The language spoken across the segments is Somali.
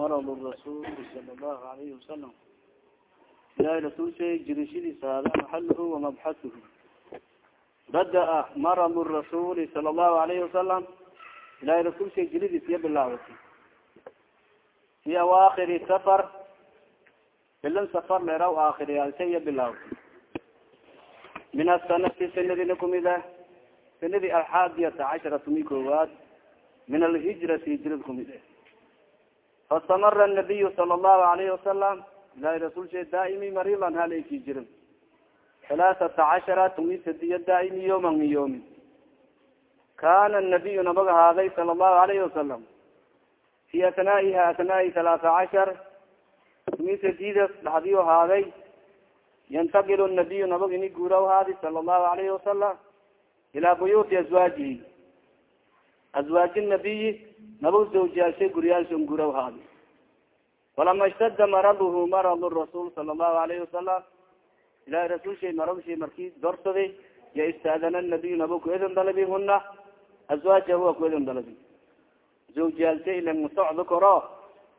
marad rasuul sala allahu alayhi wasalam ilahay rasul shay jirishadiisa hada maxaluhu wamabxasuhu bada-a marad rasuli sala allahu alayhi wasalam ilahay rasul shay jiridiis iya bilaawatay fi awaakiri safar bilan safar leeraw aakhiriyaalsha iya bilaawatay min asanati sanadina kumida sanadii alxaadiyata cashara tumi koowaad min alhijrati hijrad kumid e fastamara nabiyu sala allahu alayhi wasalam ilahi rasul sha daaimi marilan halayki jirin halaaثata cashara tumi sadiya daaimi yooman min yoomin kana nabiyu nabag ahaaday sala allahu alayhi wasalam fi atnaa'iha atnaa'i halaata cashar tumi sadidas dhaxdiyo ahaaday yantakil nabiyu nabag ini guuraw haadi sala allahu alayhi wasalam ilaa buyuti azwaajihi azwaaji nabiyi nabag zawjiyaashay guriyaalshan guraw haadi falama istada maraduhu marad rasuul sala allahu alayhi wasalam ilahi rasul shay marad shay markii dorsaday ya istaadana nabiyu nabag ku idin dalabi huna azwaaja huwa ku idin dalabi zawjiyaalshay ilan socdo karo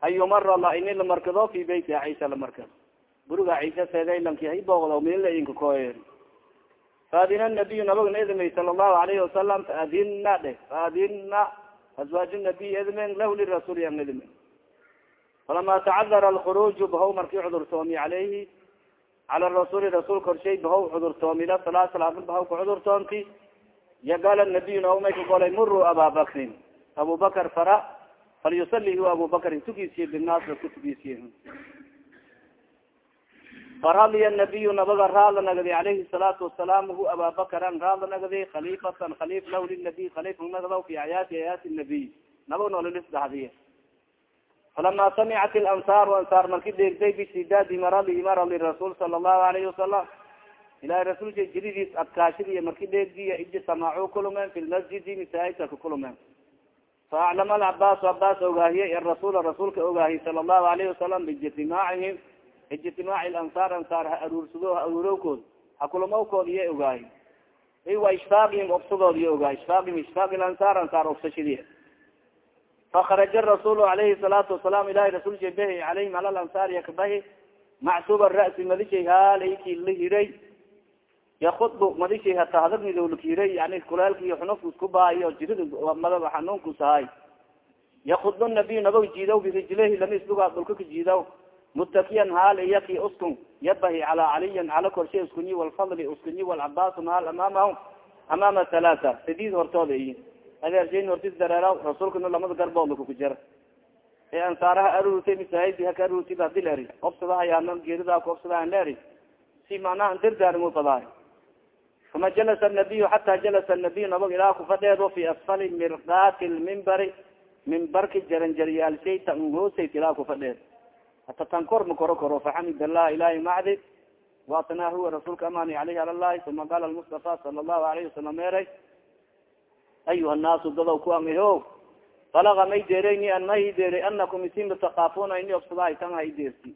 ayumara la ini la markado fi beyti ciisa la markado guriga ciisa seeda ilanki hay boogdo milila inka koy faadina nabiyu nabagna idmay sala allahu alayhi wasalam faadina dhe faadina azwaaj nabiy idmen lah lirasuul yan idme falama tacadara alkhuruju bahaw markii cudurtoomi calayhi cala rasuuli rasuul korshay bahaw cudurtoomila salaa salaadin bahaw ka cudurtoomti yaqaala nabiyu naba may ka golay muruu aba bakrin. Fara falyusali hu abu bakrin tugiisiye binaas ka faradiya nabiyu nabaga raadla nagadi alayhi salaatu wasalaam hu ababakaran raadla nagadi khalifatan khalif lah linabiy khalifa nagdaw fi ayaati ayaati nabiy nabag noolilisdahdiye falama samicat ilansar ansaar marki dheegday bisidaadi maradi maradi rasuul sala allahu alayhi wasalam ilahi rasuulka jiridiis adkaashadiiy marki dheegdiya iji samaacu kulumeen fi lmasjidi masaajidka ka kulumeen faaclama alcabaas cabaas ogaahiye arasuula rasuulka ogaahiy sala allahu alayhi wasalam biijtimaacihim ijtimaac lansaar ansaar ha aruursado ha aruurowkood ha kulamawkood iya ogaahi wa ishfaaqihim obsadood iya ogaay ishfaaqihim ishfaaq lansaar ansaar obsashadii. Fakaraja rasuul alayhi salaatu wasalaam ilahi rasul shabahi alayhim ala lansaar yakabahi macsuba ra'si madishay haalayki la hiray. Yakudbu madishay hatahadagmidolkiray yani kulaalki xunufka isku baayo jirida madaba xanuunkusahay yakudu nabiy nabag jiidaw birijlehi lama islugaa dhulka ka jiidaw mutakiyan haal iyaki uskun yabahi cala caliyin cala korshe uskunyi walfadli uskunyi walcabaas maal amaamahum amaama halaata sadiid hortooda iyi adeershayn hortis dareeraw rasuulkana lamada garboodla kukujara ee ansaaraha aruurtay misaahidi haka aruurtay ba haddii leeri obsadahayaana geeridaa ku obsadahan leeri si macnaha dardaarimo fadahay fama jalasa nabiyu xata jalasa nabiyu nabag ilaa kufadheedo fi asfali mirdaati lmimbari mimbarki jaranjaryaalshay ta hoosayt ilaa kufadheed hata tan kor ma koro koro faxamid allah ilahi macdi waatana huwa rasuulka amani alayhi ala llahi uma qaala lmustafa sala allahu alayhi wasalam eray ayuha naasu dadaw ku angiho balaga may deereyni an ma hideeray anakum isin latakafuna ini obsada haytan ha ideerti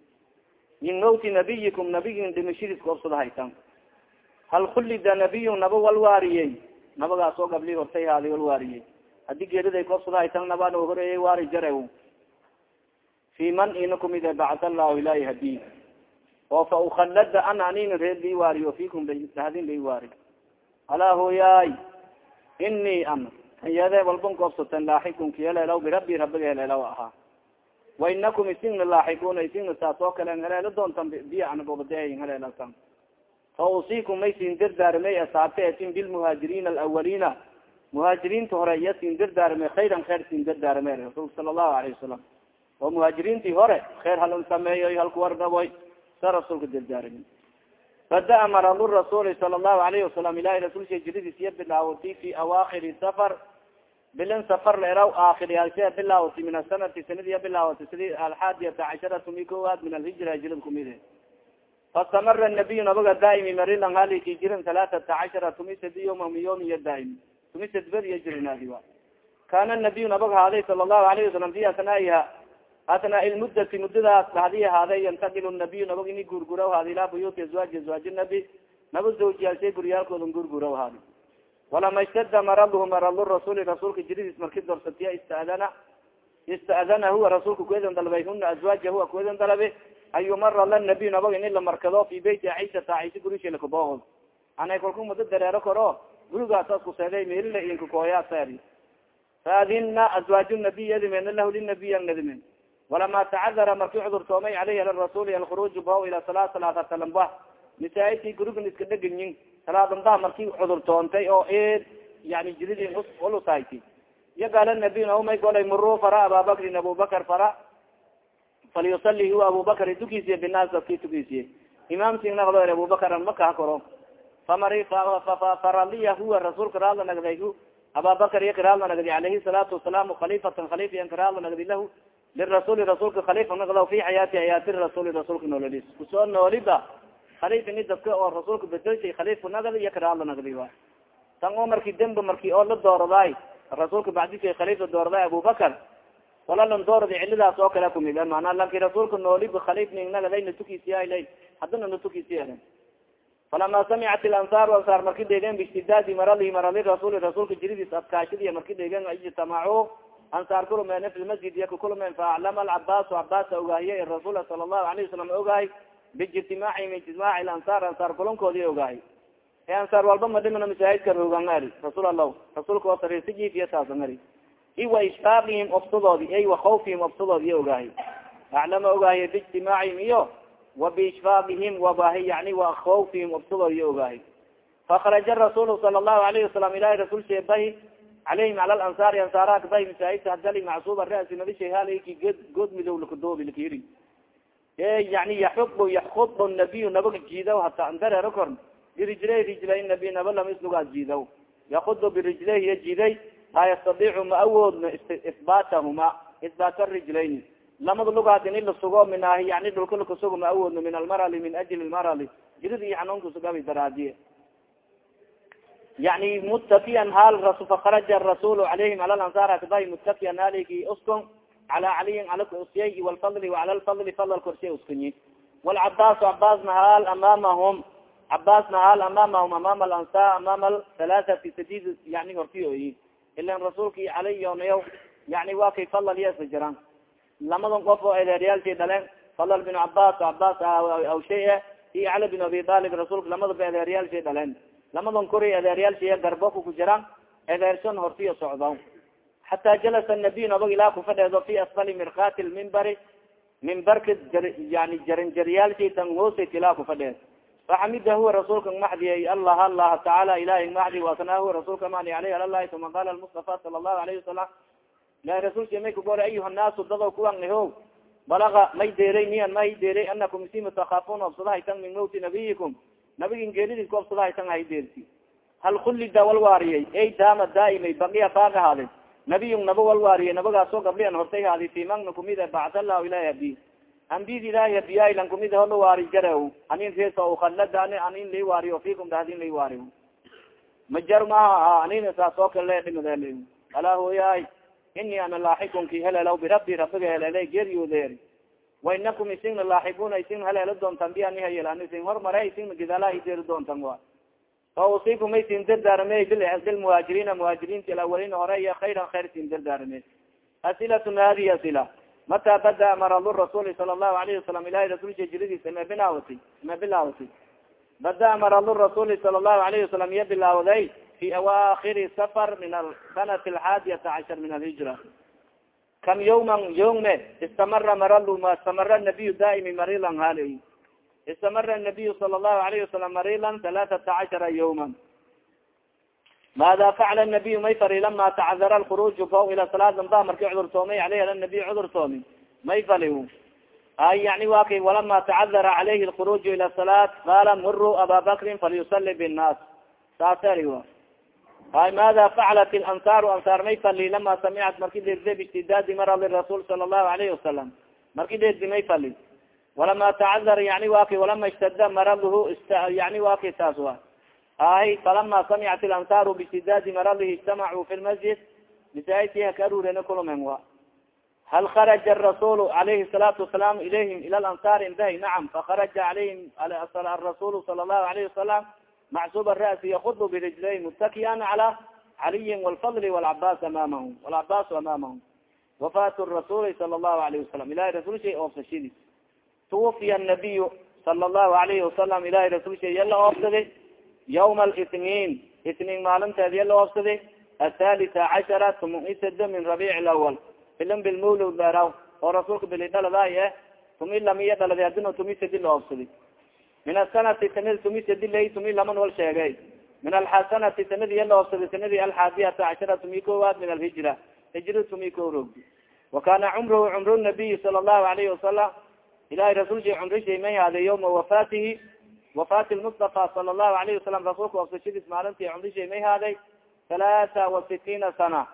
min mawti nabiyikum nabigin dhimashadiis ka obsada haytan hal khulida nabiyu naba wal waariyey. Nabagaas oo gabli hortay haadi wal waariyey. Hadii geeriday ka obsada haytan nabaa horeeyay waari jare fi man ina kumide bacd allahu ilahi hadi oo fa ukhalada an anina reer li waariyo fikum hadin lai waari alaa hooyaay ini an anyade walban koobsatan laaxikun kiyaleelaw birabi rabiga heleelaw ahaa wa inakum isingna laaxikuna isingna saas oo kale heleelo doontan biya ana gobadayn heleelatan fa usikum may sin dardaarmay asaabta etin bilmuhaajiriina alawalina muhaajiriinta hore iya sin dardaarme khayran khayr sin dardaarme rasuulka sala allahu alayhi wasalam oo muhaajiriintii hore khayr halan sameeyoy halku wardaboy sa rasuulka dardaarami bada-a maradu rasuuli sala allahu alayhi wasalam ilahi rasulsha jiridiis iya bilaawatay fi awaakiri safar bilin safar leeraw aakhiriyaalsha bilaawatay min asanati sanadiya bilaawatay sidi alxaadiyata cashara tumi kowaad min alhijra hijrad kumide. Fastamara nabiyu nabaga daaimi marilan haliki jirin talaatata cashara tumi sadi yoma mi yoomi iyo daaimi tumi sadbad iyo jirinaadi wa. Kana nabiyu nabag haaday sala allahu alayhi wasalam fi asnaa'iha atnaa ilmudati muddadaas dhadi ahaaday yantakil nabiyu nabag ini gurguraw haadi ilaa buyuti azwaaji azwaaji nabi. Naba zawjiyaalshay guryaalkooda gurguraw haadi walama istada maraduhu maradu rasuuli rasuulka jiridiis marki dorsatiya istaadana ista'dana. Huwa rasuulka kuedan dalbay huna azwaaja huwa kuedan dalabe. An yumara la nabiy nabag ini la markado fi beyti caishata caisha gurisha lakabohod anay kalku mado dareero karo gurigaasas kuseeday meelila inka kooyaasari faadina azwaaj nabiy yadimen lahu linabiy nadimen walama tacadara marki cudurtoomay caleyhi ala rasuuli alkhuruuj bao ila salaa salaatatalamba nisaaiti gurigan iska dheganyin salaadambaha marki cudurtoontay oo yani jiridin ulusahyti iya gaala nabiy naumay golay muruu fara ababakrin abubakar fara falyusali huwa abubakar tukisiye binaas dadki tukisiye imaam sing naqdo er abubakar maka ha koro famari faraliya huwa rasuulka raadla nagday ababakar iya karaadla nagdi alayhi salaatu wasalaam khalifatan khalifiyan karaadla nagdi lahu lirasuuli rasuulka khalifa naqda fi xayaati xayaati rasuuli rasuulka nooladiis ku soo nooliba khalifa ni dadka oo rasuulka bedelshay khalifa nagdi iya karaadla nagdi wa tan oo marki dembe marki oo la dooradaay rasuulka bacdishay khalifa dooradaay abubakar walalan doorada cilidaas oo kale kumid mana lanki rasuulka nooliba khalif ning nagaday natukisiyaala hadana natukisiya falama samicat ilansar ansaar marki dheegen bistidaadi maralihi marali rasuuli rasuulka jiridiis adkaashadiya marki dheegen ijtamacu ansaar kulumeen fi lmasjid iya kakulumeen faaclama alcabaas cabaasa ogaahiye rasuul sala allahu alayhi wasalam ogaahay biijtimaacihim ijtimaaci lansaar ansaar kulankoodi ogaahay e ansaar walba madhimana masaahidka rogan ari rasuul allah rasuulka oo sariirsijiifiya taasan ari i wa ishfaaqihim obsadoodi ay wa khawfihim obsadoodi iya ogaahay aclama ogaahiye biijtimaacihim iyo wa biishfaaqihim wabahi yani wa khawfihim obsadood iya ogaahay fakharaja rasuul sala allahu alayhi wasalam ilahi rasuul sheebahi calayhim cala lansaari ansaaraha kabahi masaahidta hadali macsuuba rasi good good midow lakadoobi lakiri yani yaxubu yaxubu nabiy nabaga jiidaw hata andareero korn birijlay rijlay nabiy naba lama islugaas jiidaw yakudu birijlay iya jiiday laa yastadiicu ma awoodno isbaatahuma isbaata rijlayn lamada lugaad ini lasugo minahi yani dhulka lakasugo ma awoodno min almarali min ajli lmarali jirida iyo xanuunkasugabi daraadiye yani mutakiyan hal fakaraja rasul alayhim ala lansar akbahi mutakiyan haliki uskon cala caliyin ala usyay walfadli wacala lfadli fadl korshay uskunyi walcabaas cabaasna hal amamahum cabaasna hal amamahum amama alansa amama halaaati sadid yani hortiyoyi ilan rasuulki alayyonayo yani wa kay fadl yasa jiraan lamadan qof oo edeeryaalshay dhaleen fadl bin cabas cabas awshay iyo cali bin abi talib rasuulka lamadaba edeeryaalshay dhaleen lamadan kori edeeryaalshay garboka ku jiraan edeerson hortiyo socdo xataa jalasa nabiy nabag ilaa kufadheedo fi asfali mirkati lmimbari mimbarka yani jarinjaryaalshay tan hoosayt ilaa kufadheed faxamida huwa rasuulka maxdiyay allah allah tacaala ilahi maxdi wasana huwa rasuulka mani aleyh alalahi uma qala mustafa sala allahu alayhi wasalam ilahi rasulka may kagora ayuha naasu dado kuwan ho balaga may deeray niyan may deeray anakum isima takafuna obsadahaytan min mawti nabiyikum nabigin obsadahaytan hay deerti hal kullida wal waariyay ay daama daaimay baqiya faaq ahaade nabiyun naba wal waariyay nabagaasoo gablian hortay haadi fimagna kumida bacdallahu ilahi abi ambid ilahi abiya lan kumida hola waari jare anin reesa ukalada ani anin lai waariyo fikum dahdin lai waariyo majar maaha anin saas oo kale dhimade alaa hooyaay ini ana laaxikun ki helelaw birabi rabiga helelay geeriyoodeer wainakum isingna laaxibuna isingna heleelo doontan bi ani hayel isin hormare isingna gidala ideeri doontan wa fa usikum ay sin dardaarame bilmuhaajiriina muhaajiriinti alawalina hore iyo khayran khayr sin dardaarame asilatun hadihi asila mata bada maradu rasuuli sala allahu alayhi wasalam ilahi rasulka jiridiisa ma bilaawatay ma bilaawatay bada maradu rasuuli sala allahu alayhi wasalam iya bilaawday fi awakiri safar min asanati alxaadiyata cashar min alhijra kam yawman yawme istamara maral istamara nabiyu daaimi marilan hali istamara nabiyu sala allahu alayhi wasalam marilan halaaثata cashara yawman. Maada facala nabiyu may fali lama tacadara alkhuruju fo ila salaad lambaa marki cudurtoomay aleyh nabiy cudurtoomi may fali ay yani wa walama tacadara calayhi alkhuruju ila salaat qaala muruu aba bakrin falyusali binnaas. Saaseri ay mada facalat ilansaaru ansaar may fali lama samicat marki deerde bistidaadi marali rasuul sala allahu alayhi wasalam marki deerdi may fali walama tacadar yani wa kay walama istada maraduhu yani wa kay taas wa ahy falama samicat ilansaaru bistidaadi maradihi ijtamacuu fi lmasjid masaajidki ka aruurena kulumen wa hal kharaja arasulu alayhi salaatu wasalaam ilayhim ila lansaari indahay nacam fakharaja alayhim arasulu sala allahu alayhi wasalam macsuub ra'si yakudu birijlayn mutakiyan cala caliyin walfadli walcabaas amamahum walcabaas amamahum wafaat rasuli sala allahu alayhi wasalam ilahay rasul shay oobsashadii tuwafiya nabiyu sala allahu alayhi wasalam ilahay rasul shay yala oobsaday yawma alitniin itniin maalinteed yala oobsaday athalita cashara tumun isada min rabiic lawal filim bilmawlud beeraw oo rasuulka bili dhaladaay eh tumi lamiya dhalada adina tumi la oobsaday min asanati sanadi tumi sadi lay tumi laman wal sheegay. Min alxasanati sanadi yala oobsaday sanadi alxaadiyata cashara tumi koowaad min alhijra. Hijra tumi ko roogdi wa kana cumruhu cumru nabiyi sala allahu alayhi wasalam ilahay rasulsha cumrishay may haade wafaatihi. Wafaati lmustafa sala allahu alayhi wasalam rasuulka oobsashadiis maalintii cumrishay may haaday halaata wa sitiina sana.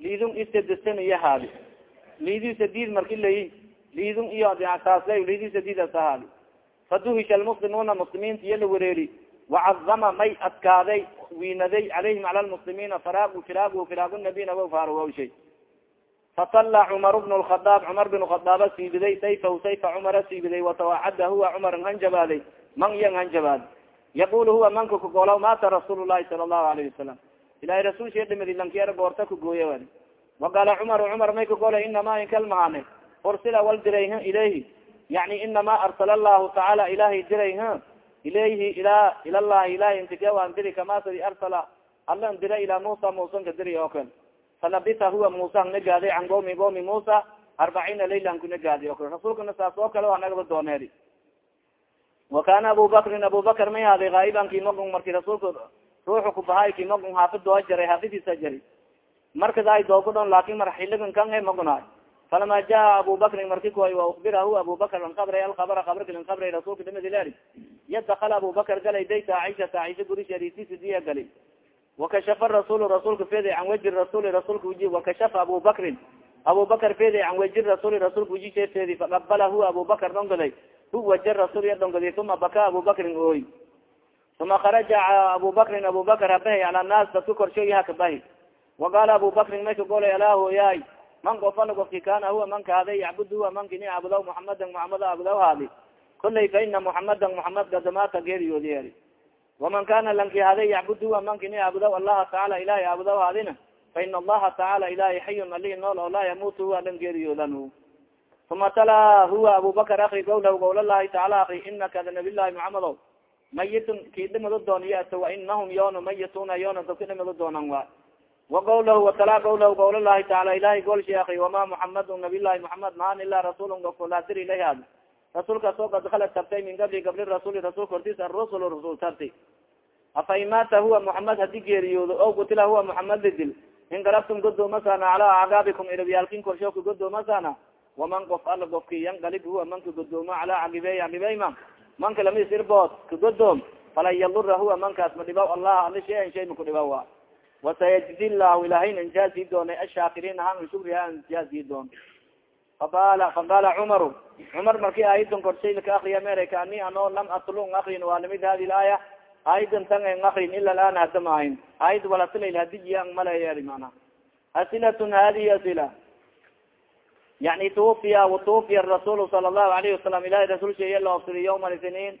Lidun isadsan iyo haadi. Lidi sadid marki layi lidun iyo saasla lidi sadidas ahaadi faduhisha almuslimuuna muslimiinta iyo la wareeri wacazama may adkaaday wiinaday calayhim cala lmuslimiina faraagu firaagu firaagu nabina wa faarwawshay fatala cumar bn lkhadaab cumar bin khadaaba siibiday sayfahu sayfa cumara siibiday watawacada huwa cumar hanjabaaday man yan hanjabaad yaqul huwa manka kagolaw maata rasuul lahi sala allahu alayhi wasalam ilahay rasul sha dhimadi lankier goorta kagooye wali waqaala cumar cumar may kagolay inama inkalmaane ursila wal ilayhi yani inama arsala allahu tacaala ilahay diray ilayhi ila ilallahi ilahi intigawan diri kamasadi arsala. Alla dira ilaa musa musan ka diri oo kale falabita huwa musa nagaaday can goomi goomi musa arbaciina laylan kunagaaday o kale rasuulkana saas oo kale waa nagaba dooneedi wa kana abu bakrin may haaday haa'iban kimagong marki rasuulka ruuxu kubahay kimagong haafid doo jaray haafidiisa jari markas ay dooku dhon laakin mar xiligan kan he magunaay falama jaa abu bakrin marki kuay wa ukbirahu abu bakr an kabray alkabra kabrka lan kabray rasuulka damadileri yadakala abu bakr galay dayta caishata caisha gurisharisiisidiya gali wakashafa rasul rasuulka fedi can waji rasuli rasuulka uji wakashafa abu bakrin abu bakr fedi can waji rasuli rasuulka uji sheefeedi faqabala hu abu bakr dhongaday hu waja rasul ya dhongaday uma baka abu ooy uma kharaja abu bakrin abu bakr naas dadka korshooyaha kabahi waqaala abu bakrin may kagolay alaa hooyaay man gofala gofki kana huwa man kahaaday yacbud huwa mankini aabudaw muxamadan muxamad aabudaw haadi. Kulay fa ina muxamadan muxamed gadamaata geeriyoodi eri waman kana lanki haday yacbud huwa mankini aabudaw allaha tacaala ilahay aabudaw haadina fa ina allaha tacaala ilahay xayun alihi nool oo laa yamuut huwa lan geeriyoodan uma tala huwa abu bakr akri gowlah gowl lahi taala akri inaka llahi muxamedo mayitun kii dhimado dooniyo ata wa inahum yoona mayituna yoona dadka dhimado doonan wa waqawlahu watala gawlahu gawl lahi taala ilahay golshi akri wama muxamadu nabiy llahi muxamed maan ila rasul gofkolaasir ilayh ad rasuulkaas oo kad khalad tabtay min gabli gabli rasuli rasulka hortis arusul rasul tarti afa imata huwa muxamed haddii geeriyoodo o kutila huwa muxamed lidil ingalabtum godoomasana cala acgaabikum irabyaalkin korshooka godoomasana waman gof ala gofki yangalib huwa manka godoomo cala cagibey cagibeyma manka lamis irbood ka godoom falan yadura huwa mankaas ma dhibaw allah shayan shay maku dhibaw a wasayajdi llahu ilahayn injaazi doonay ashaakiriin ahaan shukriha injaazi doon faqala faqala cumaru cumar marki aayadan korshay laka akriya mere kaani ano lam atlu ng akrin waa la mid hadi laaya aayadan tan ng akrin ila laan hada maahin aayad walasilal hadijiya ang malayeeri mana asilatun hadihi asila yani tuwufiya watuwufiya rasuul sala allahu alayhi wasalam ilahi rasul la ofsidi yawma isniin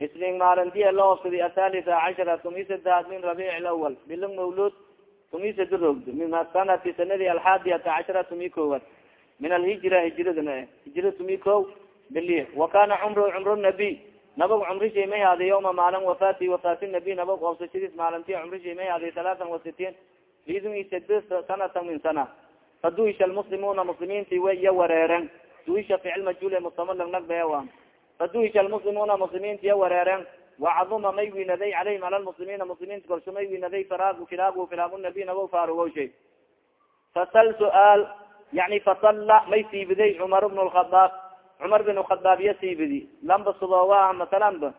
isniin maalintiya la ofsidi athalitha cashara tumi sadaad min rabiic lawal bilang mawlud tumi sada rogdo min sanati sanadi alxaadiyata cashara tumi koowad min alhijra hijradana hijra tumi ko bili wa kana cumru cumru nabiy nabag cumrishay may haaday yawma maalin wafaati wafaati nabiy nabag oobsashadiis maalinti cumrishay may haaday talaatan wa sitiin lidun isad sanatan min sana. Faduisha lmuslimuna muslimiinti way iya wareeren duisha ficil majul mustamalang nagbewa faduisha lmuslimuna muslimiinti iya wareeren wacaduma may winaday calayhim ala lmuslimiina muslimiinta korsho may winaday faraagu firaagu firaagu nabiy nabo faarugowshay fasal suaal yani fasalla may siibiday cumar bn lkhadaab cumar bin khadaab iya siibidi lamba sudoowa masalanba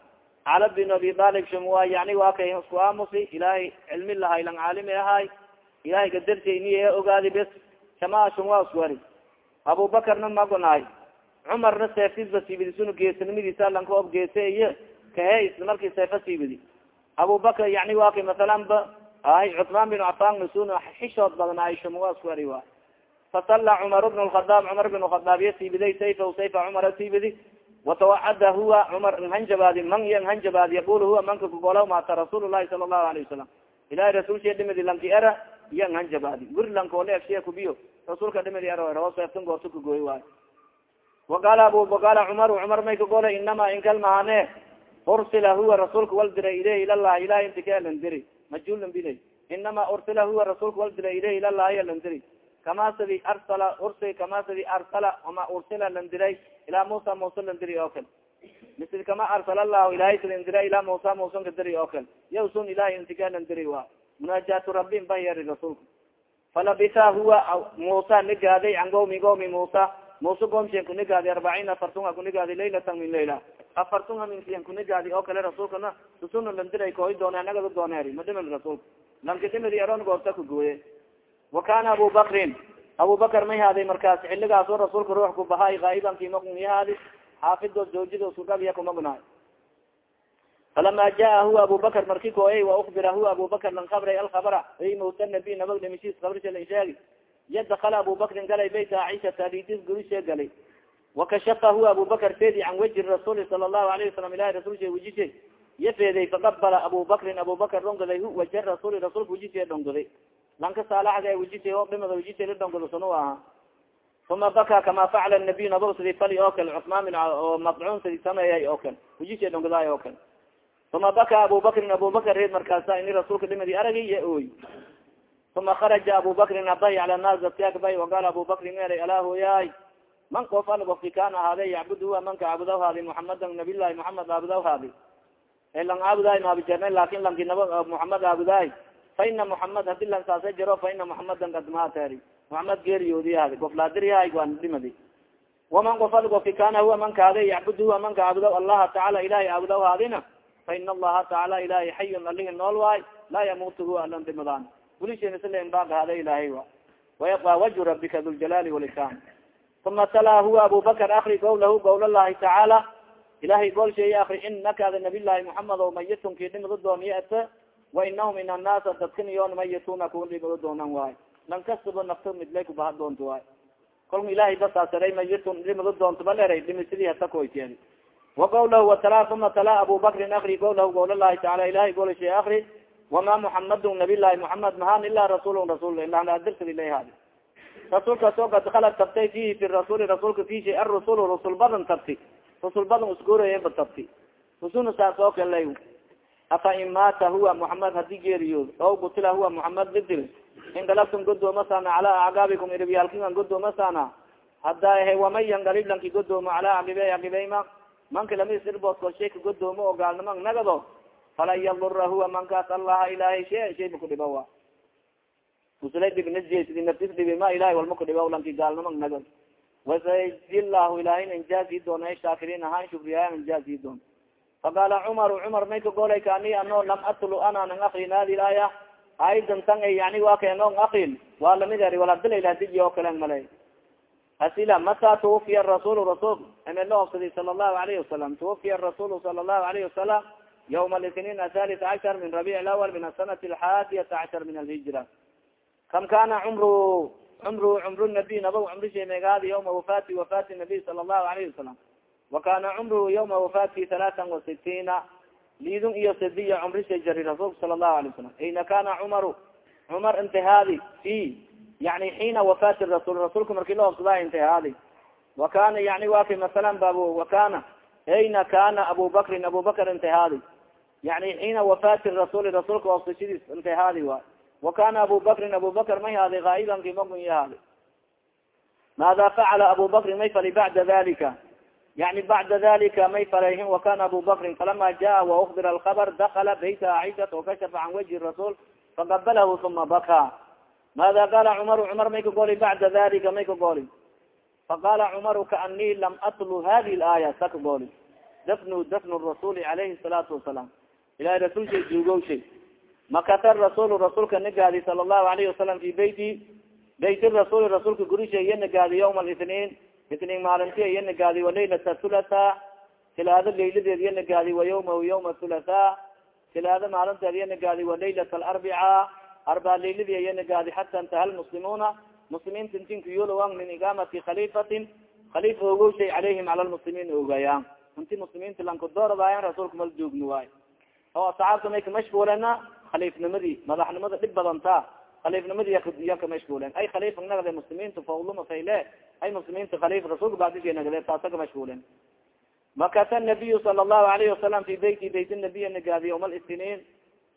cala bin abi talib shumwa yani waa kay isku aamusi ilaahay cilmi lahay lang caalimi ahay ilahay gadartayniye ogaadi bes shamaa shumwa iswari abubakarna magonaay cumarna seeftisba siibidi sunu geesanimadiisa lanka ob geese iyo kahe isla markii seefa siibidi abubakar yani waa kay masalan ba ahay cusmaan bin cafan masun xishood badnaay shumwa iswari wa fasala cumar bn lkhadaab cumar bin khadaab iya siibiday sayfa sayfa cumara siibidi watawacada huwa cumar nhanjabaadi man iya nhanjabaadi yaqul huwa manka kugolaw maata rasuul lahi sala allahu alayh wasalam ilahi rasul sha dhimidi lanki era iyan hanjabaadi guri lankoole afshiya kubiyo rasuulka dhimidi aro seeftan goorta kagooy waayo waqaala abu waqaala cumar cumar may kagole inama inkalmahane ursila huwa rasuulka wal diray ileyh ilalah ilahi kaelan diri majhulan bile inama ursila huwa rasuulka wal diray ileyh ilalahi alan diri kama sadi arsala ursi kama sadi arsala ama ursila lan diray ilaa musa musa lan diri oo kale misl kama arsala lahu ilahay sidan diray ilaa musa musan ka diri oo kale yawsun ilahi inti kaelan diri wa munaajaatu rabin ba yari rasuulka falabisa huwa musa nigaaday can gawmi gawmi musa muuse goomshen kunigaadi arbaciin afartunga kunigaadi laylatan min layla. Afartunga minsiyan kunigaadi oo kale rasuulkana susuna landiray kooy doone nagada dooneeri madhimin rasuulka lankidimidi aroon goorta kagooye wa kana abu bakrin abu bakar may haaday markaas xiligaas oo rasuulka ruux ku bahay gaa'ibankima kunyahaadi xaafido zawjida sugabya kumagnaay falama jaa huwa abu bakr marki kooyay waukbira huwa abu bakr lan kabray alkabra ay mawta nabi nabag dhimishiis kabrisha lan sheegi yadakala abu bakrin galay bayta aishata adis gurishe galay wakashafa huwa abu bakr feedi can waji rasuuli sala allahu alayhi wasalam ilahi rasulsha wejishe ya feeday faqabala abu bakrin abu bakr dhongaday hu waja rasuuli rasuulka wejishe dhongaday lanka saalaxda wejishe oo dhimada wejishe la dhongado sanu aha uma baka kama facala nabiy nabag sidii fali oo kale cusmaan bin oo madcuun sidii sameeyay oo kale wejishe dhongadaay oo kale uma baka abu bakrin abu bakr reed markaasa ini rasuulka dhimadi aragay iya oy uma kharaja abu bakrin abay cala naas dadkaakbay waqaala abu bakrin eray alaa hooyaay man qof al ofki kaan ahaaday yacbud huwa manka caabudaw haadi muxamadan nabilahi muxamed aabudaw haadi e lang aabudaay maabijarna laakiin lanki naba muxamed aabudaay fa ina muxamed hadi lang saasa jiro fa ina muxamadan kadmaateri muxamed geeriyoodi haadi goflaadiriyahay waan dhimadi waman qof al ofki kaana huwa man kaade yacbud huwa manka caabudaw allaha tacala ilahi aabudaw haadina fa ina allaha tacala ilahi xayun alihi nool waay laa yamuutu huwa alan dhimadaan gulishenisalen baa hada ilahay wa. Wayabqa wajhu rabika duljalaali walikram uma tala huwa abu bakr akri gowlahu gowl llahi tacaala ilahay golsheeye akri inaka ada nabiy llahi muxamed o mayitun kii dhimado dooniye ate wa inahum in annaasa dadkan iyoon mayituna kuwa dhimado doonan waayo lan kastaba nafta midlay kubaha doonto waay. Kolka ilahay basaasaray mayitun dhimado doonto baleray dhimisidii hata koyteen wa gowlahu watala uma tala abu bakrin akri gowlahu gowl llahi taala ilahay golsheeye akri wama muxamadu nabiy llahi muxamed mahan ila rasul rasul iladirsa ilayhadi rasuulkaas oo kad tabtay fihi fi rasuli rasuulka fishay arusul rusul badan tabti rusul badan usgoorayaba tabti rusuna saas oo kale afa in mata huwa muxamed haddii geeriyood o gutila huwa muxamed lidil indalabtum godoomasana cala acgaabikum iribyaalkian godoomasana hadda he wamayan galiblanki godoomo cala agibe agibeyma manka lamisirbood korsheyka godoomo oo gaalnimang nagado falan yadura huwa mankaas allaha ilahay shay shay makudhibawa usulay dhibnasjeesdi naftis dhibi ma ilahay walma kudhiba lanki gaalnimang nagad wasayji llahu ilahay injaazi doona shaakiriin ahaan shukriyaaya injaazi doon faqaala cumaru cumar may kagolay kaani ano lam atlu ana nang akrin hadi laaya aidan tan yani waa ka nong akrin waa la mid eri waladilahadiji oo kale malay asila mata tuwafiya rasul rasul amelo obsadi sala allahu alayhi wasalam tuwafiya rasulu sala allahu alayhi wasalam ywma الاثنين الثالث cشر min ربيع الاول min السنة الحاadية cشر min الهiجرة kam kana cmr cmr cmr النaبي naba cmrisha megaadi yوma وafati وafati النaبي sala الlahu عaليه وasaلam وakana cmr yوma وafati ثaلaثa وaسiتiina lidun iyo sadiya cmrisha jari rasulka sala الlahu عaليه وasalam ayna kana cmar cmar intihaadi i yani حيina وafati rasul rasulka marki la obsada intihaadi وakana yani waki masalan bab وakana ayna kana abu bakrin abu bakr intihaadi yani xiina wafati rasuli rasuulka obsashadiis intihaadi waay wakana abu bakrin abu bakr may haadi gaa'iban kimakun yahaadi maada facala abu bakrin may fali bacda dalika yani bacda dalika may falayhin wakana abu bakrin falama jaa waukbira alkabr dakala bayta aishat wakashafa can wajhi rasul faqabalahu uma baka maada qala cumar cumar may kagoli bacda dalika may kagoli faqala cumar kaanii lam atlu hadi laaya sa kagoli dafnu dafnu rasuli alayhi salaatu wasalam ilahay rasulsha duugowshay makata rasul rasuulka nagaadi sala allahu alayhi wasalam fi beyti bayt rasul rasuulka gurisha iya nagaadi yawma اlitniin itniin maalinti iya nagaadi walaylata thulatha tilaado layladeed iya nagaadi wa yawmahu yawma thulatha tilaado maalinteed iya nagaadi walaylat alarbica arbaa layladi iya nagaadi xata intaha lmuslimuna muslimiinta intinka yolowan min iqamati khalifatin khalifa ogowshay calayhim cala lmuslimiin ogayaan inti muslimiinta lankadooradayan rasuulka mal joogni waay oo asxaabta may kamashgulena khaliifnimadii madaxnimada dhib badanta khaliifnimadi yaka mashguulen ay khaliifa nagde muslimiinta fawluma fayle ay muslimiinta khaliif rasulka badisha nagde taasa ka mashguulen makasa nabiyu sala allahu alayhi wasalam fi beyti bayt nabiy nagaadi yawma lsiniin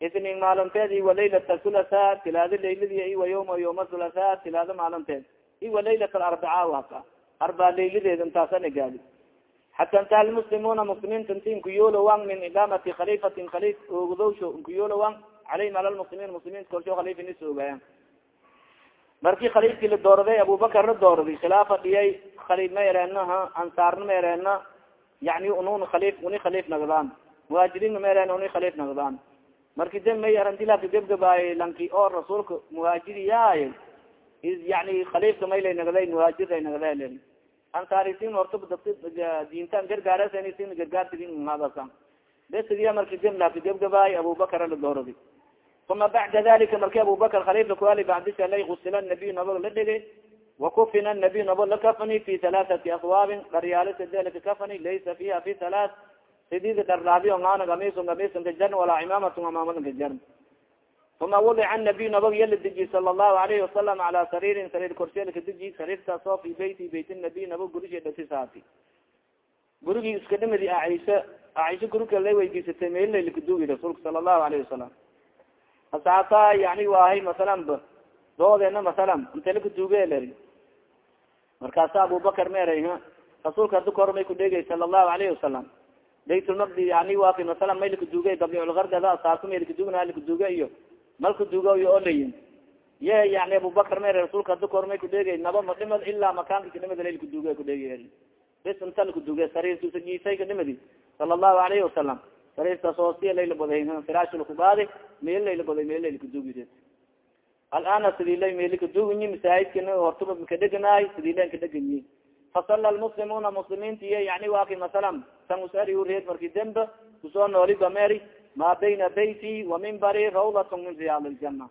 isniin maalinteed iwa laylata thulatha tilaado layladi iwa yawma yawma thulatha tilaado maalinteed. Iwa laylat alarbaca waka arbaa layladeed intaasa nagaadi xata intaha lmuslimuna muslimiinta inti nkuyolowan min iqamati khalifatin khaliif oogdowsho nkuyolowan calayhim ala lmuslimiin muslimiinta korsho khalifa nis ogayan marki khaliifkii la dooraday abubakar la dooraday khilaafa dhiyay khaliif ma ereena ansaarna ma ereena yani unun khaliif uni khaliif nagdaan muhaajiriinna ma ereen uni khaliif nagdaan marki de may arantilaka gebgabaay lanki oo rasuulka muhaajiri yaay yani khaliifka maylay nagday muhaajirlay nagda ansaarisin horta diintan gargaarassin gargaartigihadasa besigiya marki demlaka gebgabaay abubakar la dooradi uma bacda dalika marki abubakar khaliifka kuali bacdisa lay gusila nabiy nabag la dhigay wakufina nabiy nabo la kafani fi halaaثati aswaabin dharyaali sadelka kafani laysa fiha fi halaaث sididi dharlaabiyo ngana gamiso gamisan kajarn walaa cimaamatu amaamadan kajarn uma wadica nabiy nabag yala deji sala allahu alayhi wasalam cala sariirin sariir korsheelka deji sariirtaas oo fi beyti bayt nabiy nabag gurisha dhasisaati gurigii iska dhimidi aisha aisha guriga la weydiisatay meelilakadugi rasuulka sala allahu alayhi wasalam asaata yani waahay masalan doodeena masalan inte lakaduge leri markaasa abubakar meeray rasuulka hadi kahor may kudhegay sala allahu alayhi wasalam baytulmaqdi yani waaki masalan may lakaduge dabliculgardada asaarka may lakadugna lakaduge iyo malkadugo iyo olayin ye yani abubakar meeray rasuulka hadi kahor may kudhegay naba madhimad ilaa makaanka kadhimada lakaduge kudhegay bis inta lakaduge sariirtusajisay kadhimadi sala allahu alayhi wasalam sariirtaas hoostiya layla baday firaash lakubaadi meel layla baday meel laykadugid alana sidilay meli kaduginyi masaajidkana hortuba kadheganaay sidila kadheganyi fasala lmuslimuna muslimiinta iyo yani waki masalan san usari ureed marki dembe ku soo nooli bameri ma bayna beyti wa mimbari rawdatun min riyaad ljana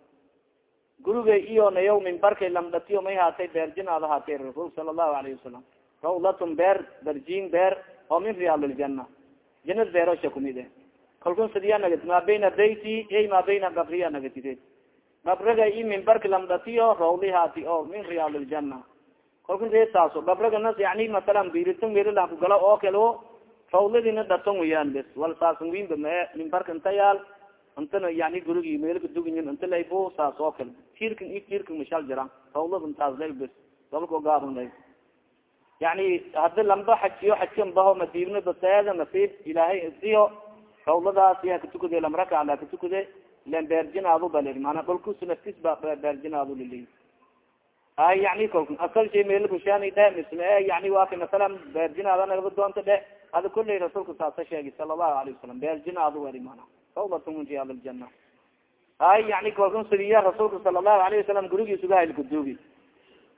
gurigay iyo nayaw mimbarkay lamdhatiyo may haatay beerjinaada haatay rasuulka sala allahu alayhi wasalam rawdatun beer berjin beer oo min riyaad ljana janad beerosha kumide kalkun sidiya nagad ma bayna beyti ay ma bayna gabriya nagatide gabraga i mimbarka lamdatiyo rawli haati o min riyaad ljana kalkun reetaaso gabraga nas yani masalan biritan merilakugalo oo kalo rawladina dhaton wayaan bes wal saasan winba mae mimbarka inta yaal intana yani gurigi meelka dugiyin inta laybo saas oo kale tirkan i tirkan mashal jira rawlad intaas lay bes gobolka gaaban lay yani hadi lamba xajiyo xajkan baho madiibna baseeda nasiib ilaahay isiyo rawladaas ya katukade lamraka ala katukade ilan beerjinaadu baler mana kolkus naftis ba beerjinaadu lili ay yani asal shay meelkushaani dhe misme yani waka masalan beerjinaada nagaba doonta dhe hada kuley rasuulka saasa sheegi sala allahu alayh wasalam beerjinaadu wari mana rawdatun min riyaad ljana ay yani kolkan sidiya rasuulka sala allahu alayh wasalam gurigiisugahalkaduugi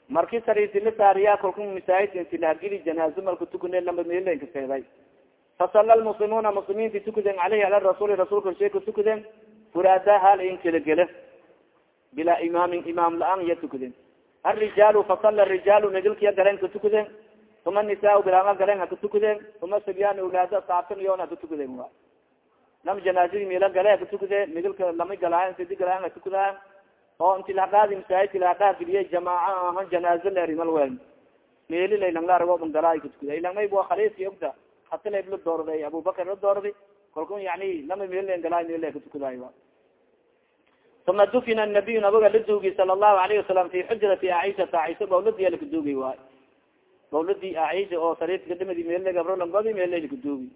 marki sariirti la saariya kolka masaajidka inti lahagili janaazo malka tukune lamba meelenka seeday fasala lmuslimuna muslimiinti tukuden aleyhi ala rasuuli rasuulka sheeka tukuden furaada hal in gele bilaa imaamin imaam la'aan iya tukuden arijaalu fasala rijaalu nagilkiya galeen ka tukuden uma nisaa bilaama galeen haka tukuden uma sibyaan awlaada saabtan iyon haka tukuden wa lam janaazadi meela gale haka tukude nigilka lama galaayan sidi galaayan haka tukudaayan oo inti lahaqaadi masaajidka lahaqaa geliye jamaaca ahan janaazo leerimal wel meeli laylanglaargo galaa ka tukuda ilangmay bua khaliifki ogta hata layb la doorday abubakar la doorday kalkun yani lama meeli galaa meel ka tukudaay uma dufina nabiy nabiga la duugi sala allahu alayhi wasalam fi xujrati aishata aisha gawladiya lakaduugi waay gawladii aisha oo sariirka kadhimadi meel gabrolangodi meel lakaduugi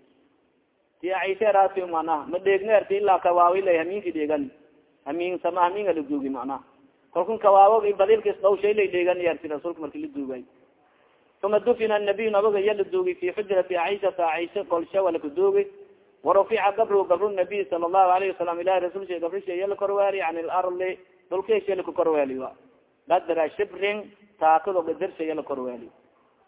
ti aisha raasi manaha ma dheegna erti ilaa kawaawila hamiinki dheegan hamiin sama hamiinga laduugi macnaha kalkun kawaawo badilkas dhaw shay lay dheegan erti rasuulka marki la duugay uma dufina nabiy nabiga iya la duugi fi xujrati aishata aisha kolsha walakaduugi warafica gabru gabru nabiy sala allahu alayhi wasalam ilahi rasulsha gabrisha iya lakorweeli an ilarli dhulkesha lakakorweeli a gadara shibrin taakado gadarsha iya lakorweeli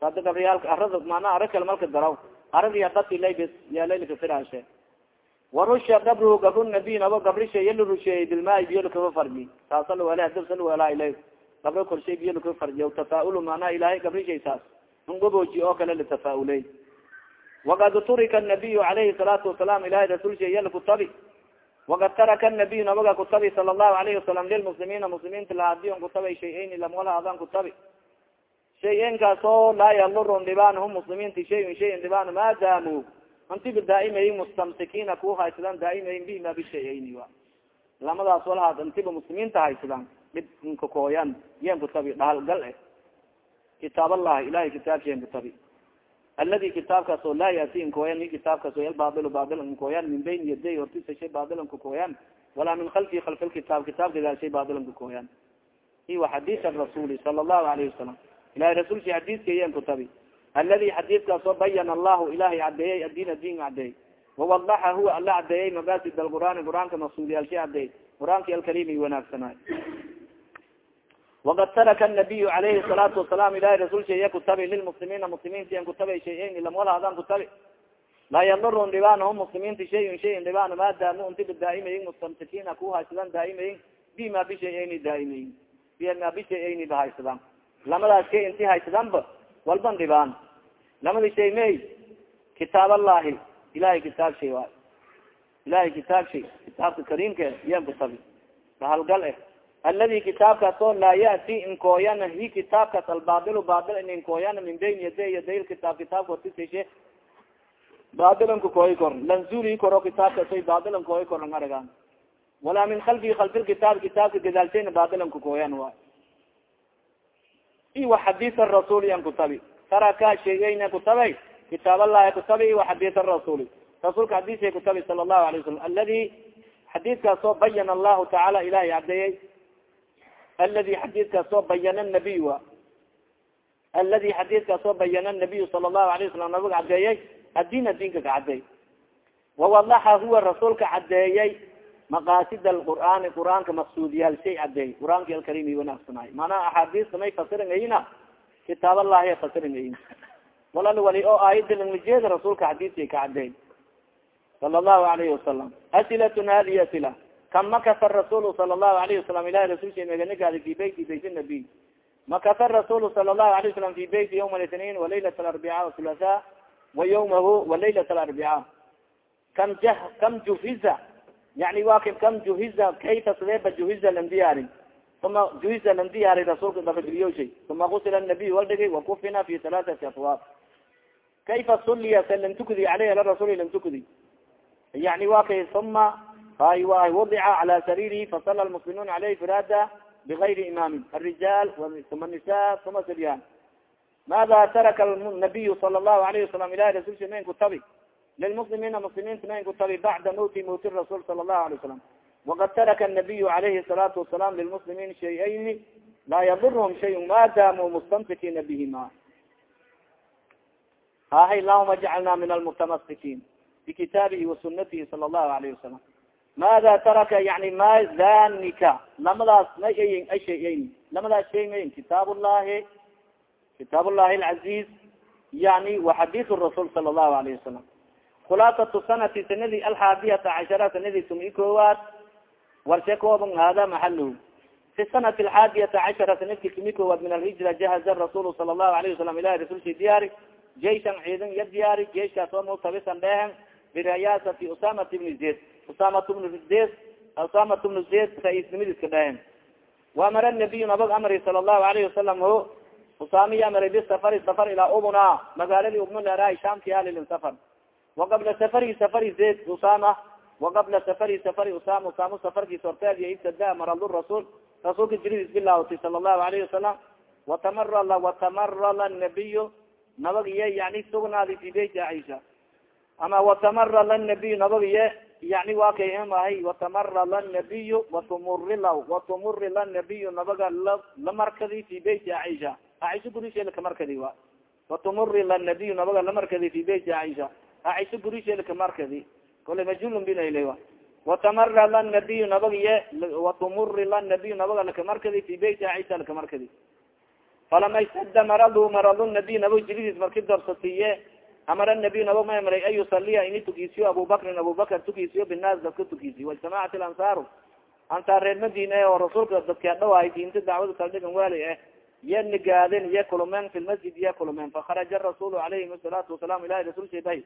sada gabriyaalka arada manaa ara kale malka daraw. Aradi adatilabs yalaylaka firaashe. Warusha gabru gabru nabiy nabo gabrisha iya la rusheeyey bilmaai biyo lakaba farji. Saasa lawela dabsa lawela ila gabro korshay biyo lakaba farjiy tafaaul manaa ilahay gabrishay saas. Ungabooji oo kale latafaauley wakad turika nabiyu alayhi salaatu wasalaam ilahay rasulsha iya lakutabi wakad taraka nabiy nabaga kutabi sala allahu alayhi wasalam lilmuslimiina muslimiinta lahadion kutabay shay-ayni lamwalaadan kutabi shay-aynkaas oo laa yalurun dhibaanhum muslimiinta shayin shayin dhibaan maadamu antiba daa'imayin mustamsikiina ku haysadaan daa'imayin bima bishay-ayni wa lamadaas walahaad antiba muslimiinta haysadaan dhib nkakooyan yen kutabi dhahalgal eh kitaab allahi ilahay kitaabshen kutabi aladi kitaabkaas oo laa yati nkooyan i kitaabkaas o albail bail min bayn yaday hortisa shay bail nkakooyan walaa min kalfi kalfi lkitaab kitaab gadaal shay bail nkakooyan i wa xadiis arasuli sala allahu alayhi wasalam ilahay rasulki xadiiska yen kutabi aladi xadiiskaas oo bayana allahu ilahay cadeeyey adin adin cadeey wawadaxa huwa ala cadeeyey magasid alqur'aani qur'aanka maqsuudiyaalsha cadeey qur'aanki alkarimi wanaagsanaay wakad taraka nabiyu alayhi salaatu wasalaam ilahi rasulsha iya kutabi lilmuslimiina muslimiinta yan kutabay shay-ayn lamwalhadan kutabi laa yadurun dhibaanahum muslimiinta shayin shayin dhibaan maadamu untiba daa'imayin mustamsikiina ku haysadan daa'imayin bima bishay-ayni daa'imayin bima bishay-ayni ba haysadan lamadaas shay inti haysadanba walban dhibaan lamada shay may kitaab allahi ilahay kitaab shay waay ilahay kitaab shay kitaabka kariimka yan kutabi bahalgal eh aladi kitaabkaas oo laa yati inkooyana hi kitaabkaas albail bail inkooyana min bayn yaday yaday kitaab kitaabka hortisashe bailan kakooyi kor lanzuli koro kitaabkaas bailan kooyi kor aragaan walaa min kalfi kalfi kitaab kitaabka gadaalshayna bailan kakooyan waay i wa xadiis rasul yan kutabi taraka sheegayna kutabay kitaab allahi kutabi i wa xadiis rasuli rasuulka xadiisa kutabi sala allahu alay wasalam aladi xadiiskaas oo bayana allahu tacaala ilahay cadeeyey aladi xadiidkaas oo bayana nabiy wa aladi xadiidkaas oo bayana nabiyu sala allahu alayh wasalam nabiga cadeeyey adin adinka ka cadeey wawadaxa huwa rasuulka cadeeyey maqaasid alqur'aani qur'aanka maqsuudiyaal shay cadeey qur'aanki alkarimi wanaagsanaay maanaa axaadiista may fasirangayina kitaab allahi fasirangayin walal wali oo aayada langlajeeda rasuulka xadiiska ka cadeey sala allahu alayhi wasalam asilatun hadi asila kam makasa rasul sala allahu alayhi wasalam ilahi rasulsha meganagaadi fi beyti bayt nabiy makasa rasul sala allahu alayh wasalam fi beyti yawma litnain walaylat alarbica wahulatha wa yawmahu walaylat alarbica kam j kam juhiza yani wa kam juhiza kayfa sadeeba juhiza lan diyaari uma juhiza lan diyaari rasulka dabagiliyoshay uma gusila nabiy waldhigay wakufina fi halaathati afwaab kayfa suliya sa lan tukdi aleyh ala rasuli lan tukdi. Yani wa uma hay wadica cala sariirihi fasala lmuslimuuna aleyh firada bigayri imaamin arijaal uma nisa uma sibyan. Maada taraka nabiyu sala lahu alayhi wasalam ilahi rasulsi mayn kutabi lilmuslimiina muslimiinta mayn kutabi bacda mawti mawti rasul sala lahu alay wasalam waqad taraka nabiyu alayhi salaatu wasalam lilmuslimiin shayayni laa yadurhm shay maadamu mustamsikina bihima. Hahay lahuma jcalna min almutamaskikiin bikitaabihi wasunatihi sala lahu alayh wasalam maada taraka yani ma danika lamadaas ay shay-ayn lamadaas shay mayin kitaab llahi kitaab llahi yani wa xadiis rasul sala allahu alayhi wasalam khulaasatu sanati sanadii alxaadiyata cashara sanadii tumi koowaad warshe kooban hada maxaluhu fi sanati alxaadiyata cashara sanadki tumi koowaad min alhijra jahaza rasulu sala allahu alayhi wasalam ilahi rasulsi diyaari jeishan ciidan ya diyaari jeiskaas oo mutabisan dhehen biriyaasati usamat ibni zayd usamat bnu zayd usamat bnu zayd ra'iisnimadiiska dhehen waamara nabiyu nabag amri sala allahu alayhi wasalam ho usaamiya amray bisafari safar ilaa ubna magaaladii ubnu leerahay shamki alilin safar. Iyo yani wa kay mahay watamarala nabiyu watumurila watumurila nabiyu nabaga la markadi fi beyti aisha. Aisha gurisheela kamarkadi wa watumurila nabiyu nabaga la markadi fi beyti aisha. Aisha gurisheela kamarkadi kole majulun binayla wa watamarala nabiyu nabag iyo watumurila nabiyu nabaga lakamarkadi fi beyti aisha lakamarkadi falama istada maradu maradu nabiy nabag jiridiis marki dorsatiye amara nabiy nabag ma amray an yusaliya ini tukisiyo abubakrin abubakar tukisiyo binaas dadka tukisiyo waijtamacat ilansaaru ansaar reer madina oo rasuulka dadka dhawaay diinta dacwada kala dhigan waali ah iya nigaaden iya kulumeen fi lmasjid iya kulumeen fakharaja rasulu alayhim asalaatu wasalaam ilahi rasulsha bay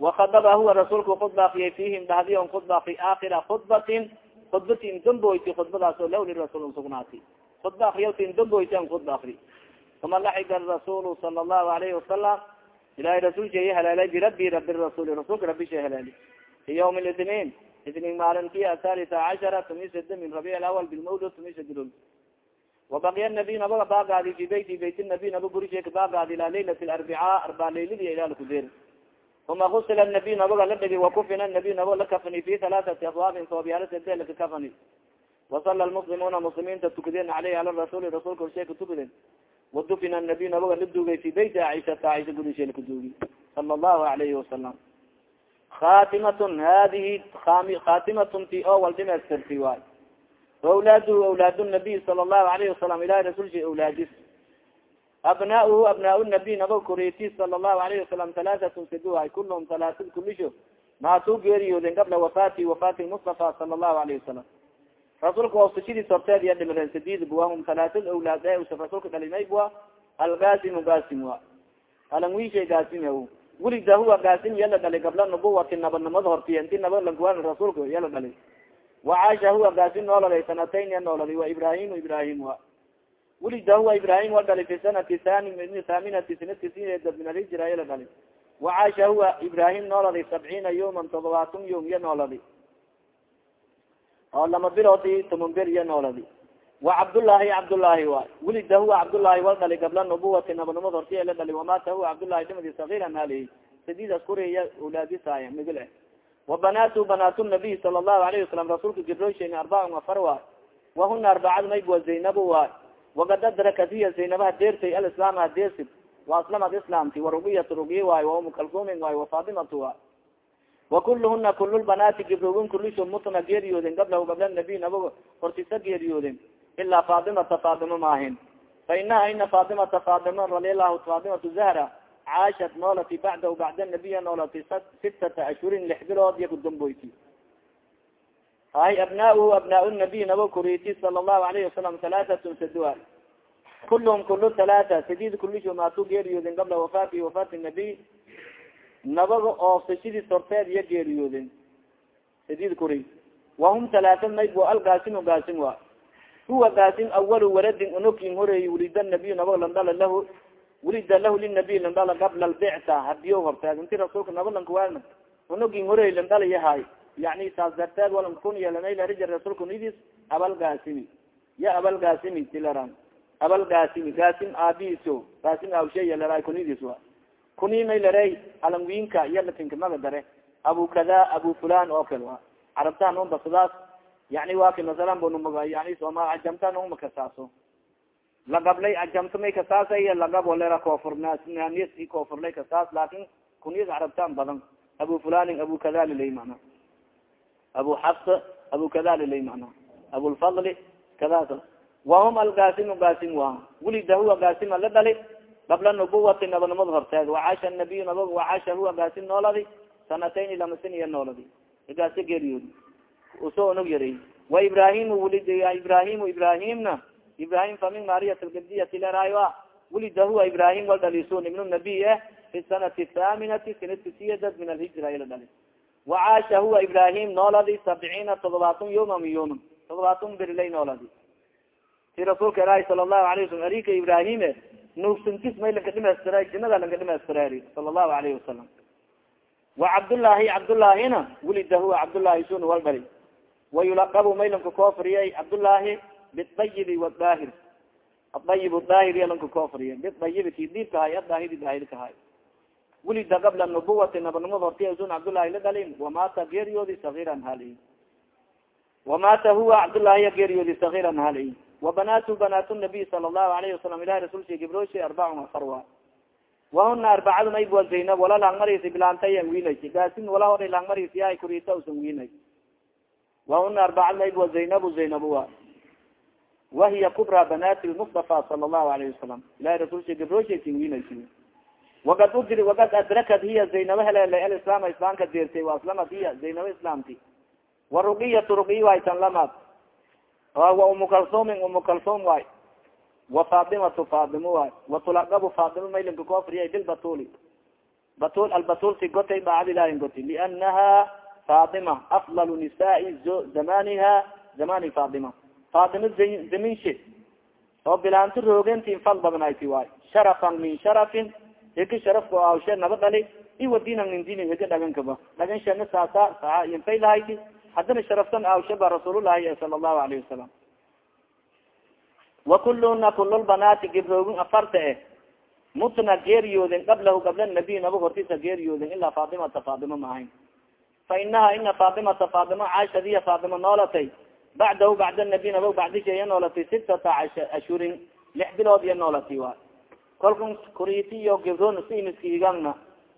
wakadaba huwa rasuulku khudbaakiyay fihim dhahdiyon khudba fi aakira khudbatin khudbatin damboyti khudbadaas oo law sugnaati khudba akriyawtin damboyti an khudba akri uma laxiga rasuul sala allahu alayhi wasalam ilahay rasuul sheye haleelay birabi rabi rasuul rasuulka rabi she haleeli fi ywm litniin itniin maalinti athalita cashara tumisada min rabic alawal bilmawlud tumisadilol wabaqiya nabiy nabaga baagaadi fi beyti bayt nabiy naba gurisheeka baagaadi ilaa laylat larbica arbaa layladi ilaa lakudeer uma gusila nabiy nabaga la dhegi wakufina nabiy naba la kafani fi halaaثati abwaabin soobyaalsade laka kafani wasala lmuslimuuna muslimiinta tukadeen aleyhi ala rasuuli rasuulka horsheeka tukadeen wadufin anabiy nabaga la dugay fi bayti caisaa aisha gudisheela ka duugi sala allahu alayhi wasalam khatimatn hadihi khatimatn ti o wal dhimeystirti waay wawlaadhu awlaad nabiy sala allahu alayhi wasalam ilahi rasulshi awlaadis. Abnauhu abnaa nabiy nabag koreyti sala allahu alayhi wasalam talaatatu siduhay kulhm talaatad kulisho maatuu geeriyoodeen qabla wafaati wafaati mustafa sala allahu alayhi wasalam rasuulka oosashadiis horteed iya dhimreen sadid buahum halaaad awlaad e usa rasuulka dhalimay bua algasimu gasim wa alangwishay gasim welida huwa gasim yala dhali gabla nubuwati nabanimada hortiya inti naba lankuwan rasuulka yala dhali wacaasha huwa gasim nooladay sanatayn ya nooladi wa ibrahim ibrahim wa welida huwa ibrahim wa dhali fi sanati tani thaminati sanati sideed min alhijra yala dhali wacaasha huwa ibrahim nooladi sabciina yawman todobaatun yom ya nooladi oo lama biloodi toman ber iya nooladi. Wa cabdullaahi cabdullaahi waay welida huwa cabdullaahi wal dhali gabla nubuwati nabanimad hortiya la dhali wamata huwa cabdullahi dhimadi sagiiran halihi sadidas kuriya awlaadisaaya migil eh wa banaatu banaat nabiy sala allahu alayhi wasalam rasuulka gibrooshen arbacun afar waay wahuna arbacad mayb wa. Zaynabo waay wagad adrakat hiya zaynabaha deertay alislaam hadeersid wa aslamad islaamti warugiyat rugiye waay wa umu kalsumin waay wa fatimatu waay wakuluhuna kul banaati gibrogin kulisho mutna geeriyooden gablahu gabla nabiy nabago hortisa geeriyooden ilaa fatimata fatima maahin fa inaha ina fatimata fatima radialahu fatimatu zahra caashat noolati bacdahu bacda nabiya noolati sitata ashhurin lix bilood iya kudamboyti hay abnauhu abnaa nabiy naba kuriti sala allahu alayhi wasalam halaaatun sadua kulum kulu halaata sadid kulisho maatuu geeriyooden gabla wafaati wafaati nabiy nabaga oofsashadiis horteed iya geeriyooden sadid kuri. Wahum talaata mayb wa algaasim gaasim wa huwa gaasim awalu waladin unokin horeey wulida nabiy nabaga landala lahu wulida lahu linabiy landala qabla albicta hadiyo horteed inti rasuulka naba lankawaana unogin horeey landala yahay. Yani saas darteed walan kun yelanaylarija rasuulka nidis abal gaasimi ya abal gaasimi tilaran. Abal gaasimi gaasim aabiiso gaasim awshe yalera kunidis wa kuni may larey alangwiinka iyo latinka maga dare abu kada abu fulan oo kale wa carabtaan un basadaas yani wa ka masalan bunuma yani sooma ajamtaan uma kasaaso lagablay ajamta may kasaasay lagab walera koofurnaaniya si koofurlay kasaas laakin kuniyada carabtaan badan. Abu fulanin abu kada lilay mana abu xafs abu kada lilay mana abulfadli kadaas wahum algasimu gasim wa wulida huwa gasima la dhali qabla nubuwati nabanimada horteed. Wacaasha nabiy naba wacaasha huwa gaasin nooladi sanatayn lama siniya nooladi. Gaasi geeriyoodi u soo nog yaray. Wa ibrahim wulid ibrahim ibrahimna ibrahim famin mariyat lgabdiyati leraayo a wulida huwa ibrahim wal dhalisun ibnu nabiy eh fi sanati thaminati sanadki siyadad min alhijra ila dhali wacaasha huwa ibrahim nooladi sabciina todobaatun yawma min yawman. Todobaatun berilay nooladi. Si rasuulka ilaahi sala allahu alayh wasalam arika ibrahime nuugsantis may lanka dhimaystira jinada lanka dhimaystiraari sala allahu alayhi wasalam wa cabdullaahi cabdullaahina wulida huwa cabdullaahi sun wal dhali wayulaqabu may lanka koofriyay cabdullaahi biayibi wadaahir aayib daahir iya lanka koofriya biayibi ki diibkahay adaahiri daahirkahay wulida qabla nubuwati nabanimada hortiya sun cabdullaahi la dhalin wamata geeriyoodi sagiiran hali wamata huwa cabdullaahiya geeriyoodi sagiiran hali وبناaت بناaت النaبي sala الlahu عlaه وasalam ilahi rasulsi gibroshi arbacun afar wa wahuna arbacadu mayb wa zaynab wala langmarisi bilaantay wiinay gaasin wala hora langmarisi yahay kurita usan wiinay wahuna arbacadu mayb wa zaynabu zaynabu wa wahiya kubra banaati lmustafa sala الlahu عalayه وasalam ilahi rasulsi gibroshsin wiinaysi wakad udri wakad adrakat hiya zaynaba helele alislaam islaamka deertay waaslamat hiya zaynaba islaamti warugiyatu rugiy waytan lamaad wa umu kalsumin umu kalsum waay wa fatimatu fatimo waay watulaqabu fatimo maylinka koofriya bilbatuli batul. Albatulti gotay daacad ilahin goti lianaha fatima afdal nisaai zamaniha zamani fatima. Fatima zaminshe oo bilaanti roogentin fal badnayti waay sharafan min sharafin heki sharafka awshe naba dhali iwa diinan min diinin hega dhagankaba dhagan shana saasa saa yanfay lahayti haddana sharaftan awshe ba rasuulullahi sala allahu alayhi wasalam wakuluna kululbanaati gibroogun afarta eh. Mutna geeriyooden qablahu qabla nabiy naba hortisa geeriyooden ilaa fatimata fatima maahayn fa inaha ina fatimata fatima caashadiya fatima noolatay. Bacdahu bacd nabiy naba bacdisha iya noolatay sitata ashhurin lix bilood iya noolati wa kolkan kuriti iyo gibron simiskiigana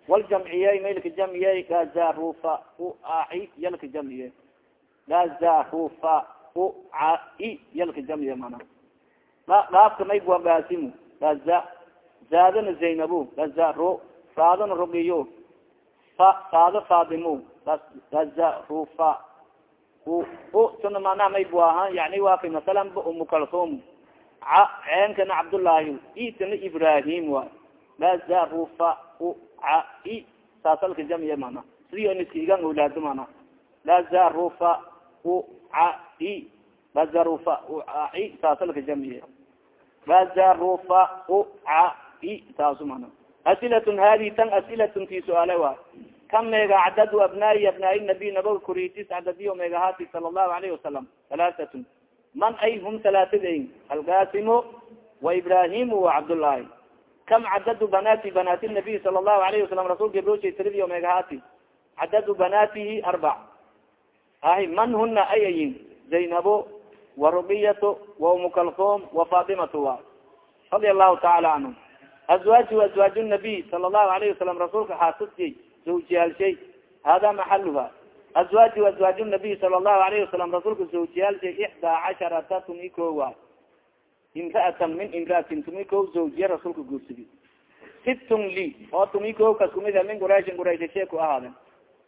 wal jamciyey maylka jamciyey gazarufa u ai yalka jamciye gazarufa u ai yalka jamciye mana dhaafka may wa gaasimu zaadana zaynabo gaza ro faadana rogiyo fa faado faadimo gaza rufa u u tuna manaa may bu aha yani waa masalan umu kalsum ca ceenkana cabdullaahi itana ibrahim wa gaza rufa u ca i saasalka jamiya mana sidio niskiigan awlaado mana gaza rufa i taasu mana asilatun hadi tan asilatun ti su'aale wa kam meega cadadu abnaai abnaai nabiy nabaga kuritis cadadiyo meegahati sala allahu alayhi wasalam halaaatun man ay hum halaatadayn algasimo wa ibrahimu wa cabdullaahi kam cadadu banaati banaati nabiy sala allahu alayhi wasalam rasulka ibroshay tiridiyo meegahati cadadu banaatihi arbac ahi man huna ay ayin zaynabo wa rubiyato wa umu kalsom wa radia allahu taala canhum azwaaju azwaaj nabiy sala allahu alayhi wasalam rasuulka xaasasiyay zawjiyaalshay hada maxaluha azwaaju azwaaj nabiy sala allahu alayhi wasalam rasuulka zawjiyaalshay ixdaa casharata tumi kowa imraatan min imraatin tumi ko zawjiya rasuulka guursidi sittun li oo tumi ko kas kumida min qurayshin qurayshashe ku ahaaden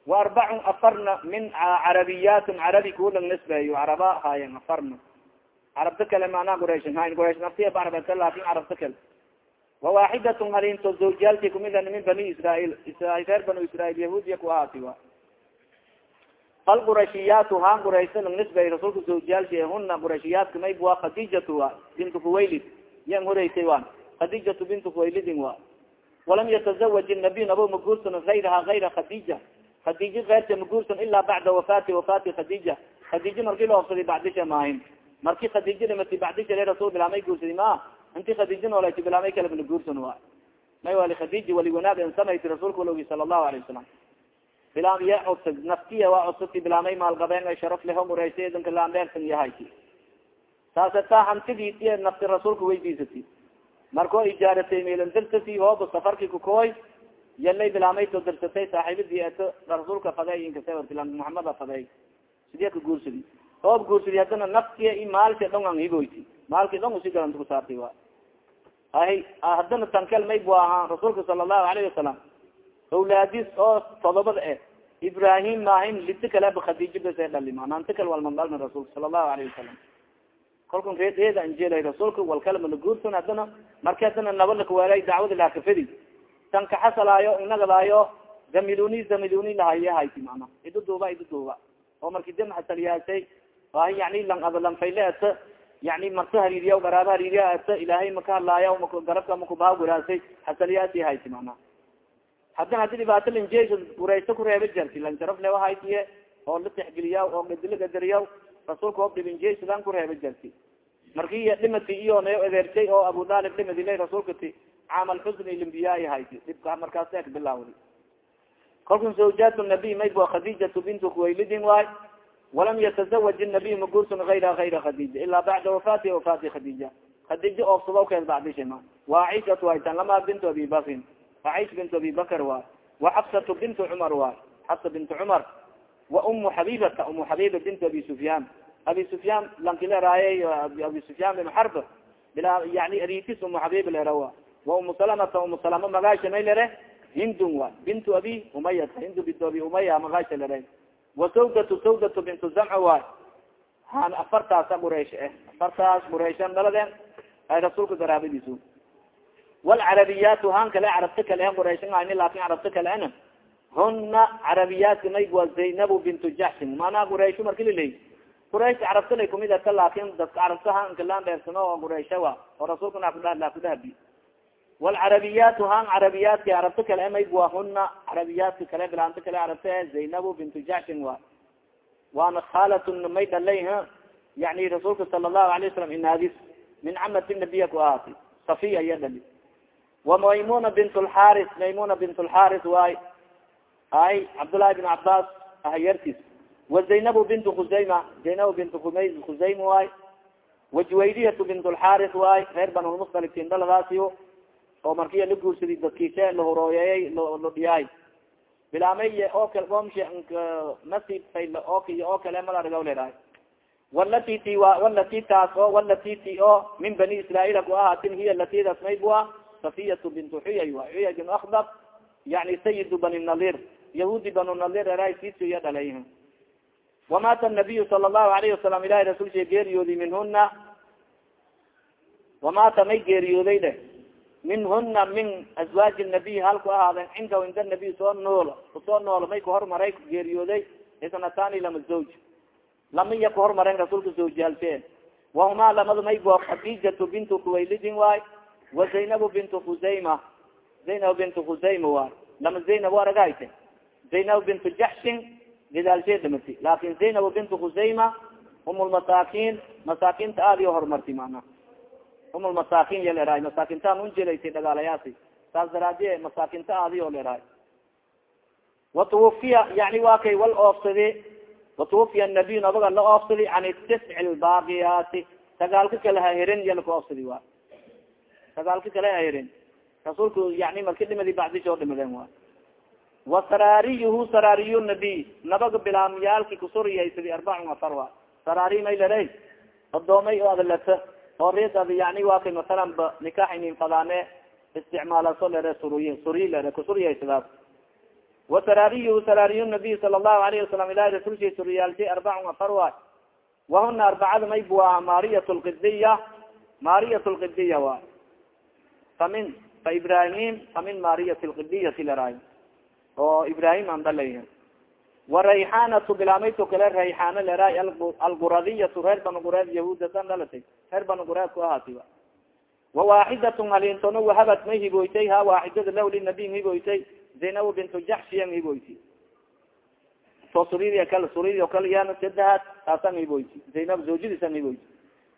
wa arbacun afarna min carabiyaatin carabi kulang nisbeeyo caraba haayen afarna carabta kale maanaa qurayshin hayn quraysh naftiya barabeta laakin carabta kale wawaaxidatun halinto zawjiyaalki kumida min bani israail reer banu israail yahuudiya ku ahaati wa fal qurashiyaatu haan quraysa lang nisbey rasuulka zawjiyaalki huna qurashiyaadka mayb khadijatu wa bintu kuwaylid yan horeysay wan khadijatu bintu kuwaylidin wa walam yatazawaj nabiy nabo maguursan ayraha ayra khadija khadija keyrta maguursan ilaa bacda wafaati wafaati khadija. Khadija marki laofsaday bacdisha maahin marki khadija dhimati bacdisha le rasul bilaamay guursadi ma inti khadija noolayta bilaamay kala bna guursan wa may wali khadija wali wanaag an samayti rasuulka logi sala allahu alayh wasalam bilaam iya codsad naftiya waa codsati bilaamay maalgabeen ay sharaf leho muraysa danka laandeersan yahayti saase taa hantidii iya nafti rasuulka weydiisati markoo ijaaratay meelandirtasi hooba safarki kukoy yalay bilaamay to dirsatay saaxiibadii eto rasuulka faday inkasa muhamada faday sidee ka guursadi hoob guursadi haddana naftiya i maalka dhong an higoyti maalki dhong usi galanta ku saartay wa ahi haddana tankel may bu ahaa rasuulka sala allahu alayhi wasalam awlaadis oo todobada eh ibrahim maahin liti kaleba khadija basa dhali mananta kal walman dhalna rasuulka sala allahu alayhi wasalam kalkan reedeeda anjelay rasuulka walkalmana guursan haddana. Marka haddana nabadlakaweelay dacwada laakafadi tan kaxasalaayo inagadaayo zamiluni zamiluni lahayahayti mana idu duuba idu duuba. Oo marki dam xasaliyaasay ahi yani lang adalanfayle yani marka hariiriya garaaba hariiriya ata ilaahay maka hadlaaya garabka makubaa guraasay xasaliyaasi hayti mana haddana haddi dhibaato lanjees gurayso kureeba jarti lanjaraf lewahaytiye oo la texgeliya oo gadila gadariya rasuulka oo dhibinjeesidan kureeba jarti. Marki dhimati iyo nayo edeertay oo abu dalib dhimadila rasuulka ti caamal xusni limbiyaai hayti dhibka markaas ek bilaawdi kalkun zawjaat nabiy may bua khadijatu bintu kuwaylidin waay walam yatazawaj nabiy maguursun ayra ayra khadija ilaa bacda wafaati wafaati khadija khadija oofsado keen bacdishima wa aishatu haytan lama bintu abi bakrin aish bint abi bakr waay wa xafsatu bintu cumar waay xafsa bintu cumar wa umu xabibata umu xabiba bint abi sufyaan abi sufyaan lankileraaye abi sufyaan bin xarb bila yani aritis umu xabib lerawa wa umu salamata umu salama magaasha may lere hindun waay bintu abi umayata hindu bintu abi umaya magaasha lere. Wa sawdatu sawdatu bintu zamca waay han afartaasa quraysh eh. Afartaas qurayshan dhaladeen ay rasuulka garaabadiisu walcarabiyaatu han kale carabta kale en ayni laakin carabta kale en huna carabiyaadka may wa zaynabu bintu jaxsin maanaa quraysho marki liley quraysh carabta lay kumid ata laakin dadka carabta hankalaan dheersano oo quraysha wa. Oo rasuulka lakudahabi walcarabiyaatu han carabiyaadka carabta kale may wa huna carabiyaadka kale bilaanta kale carabta zaynabu bintu jaxsin wa waana khaalatun may dhalay yani rasuulka sala allahu alayه wasalam inaadis min camati nabiya ku ahaatay safiya iya dhali wa maymuna bint lxaris maymuna bint lxaris waay ay cabdullahi bin cabas ahayartis wa zaynabu bint khusayma zaynab bint khusaym waay wa juwaydiyatu bint lxaris waay reer banulmustalib tindhaladaasiyo oo markiya la guursaday dadkiise la horooyeeyay la dhiyaay bilaamay oo kale omsh nasib fayl oky oo kale malargaw leedahay. Walati ti walati taas oo walati ti oo min bani israail ku ahaatin hiya latidaas maybua safiyatu bintu xuyay wa xuyay bin akdab yani sayidu bani nadir yahuudi banu nadir eray sisiya dhalay wamata nabiyu sala allahu alayhi wasalam ilahi rasulsha geeriyoodi minhuna wamata may geeriyooday de minhuna min azwaaji nabiy halku ahaaden cindahu inda nabiy soo nool ku soo nool may kahormaray geeriyooday isnatani lama zawj lama iya kahormaren rasuulka zawjaalse wahuma lamada may bo khadijatu bintu kuwaylidin waay wa zaynab bintu khusayma zaynab bintu khusayma waay lama zaynab aragayte zaynab bintu jaxshin gidaalshee dhamati laakin zaynab bintu khusayma um lmasaakin masaakinta aadiyo horumarti mana um lmasaakin ya leerahay masaakintaan unjelaysa dhagaalayaasi saas daraadiye masaakinta aadiyo leerahay watuwafiya yani waa kay wal oofsadi watuwafiya nabiy nabaga la oofsadi can tisci lbaaqiyaati sagaalka kale hahirin iya laka oofsadi wa sagaalka kale hahirin rasuulku yani marki dhimadi bacdisoo dhimadeen wa wa saraariyuhu saraariy nabiy nabaga bilaamyaalki kusuriyaysadi arbacun afar wa saraari may lera adoomay oo adalata oo reed ad yani waa kay masalan nikaaxinin fadaane isticmaalaso lere suriy suriy lere kusuriyaysadaas wasaraariyu saraariy nabiy sala allahu alayhi wasalam ilahi rasulsha suriyaalshay arbacun afar waay wahuna arbacada may bua mariyat lqidiya mariyat lqidiya waay famin fa ibrahim famin mariyat lqidiyati laraay oo ibrahim an dhalay wa rayxanatu bilaamayto kale rayxaano leraay alguradiyatu reer banu gureed yahuuda dan dhalatay reer banu gureed ku ahaati wa waaxidatun halintono wahabat may hiboytay ha waaxidada law linabiy hiboytay zaynab bintu jaxshiyan hiboyti so suridi kal suridi kal yan sadahaad taasan hiboyti zaynab zawjadiisan hiboyti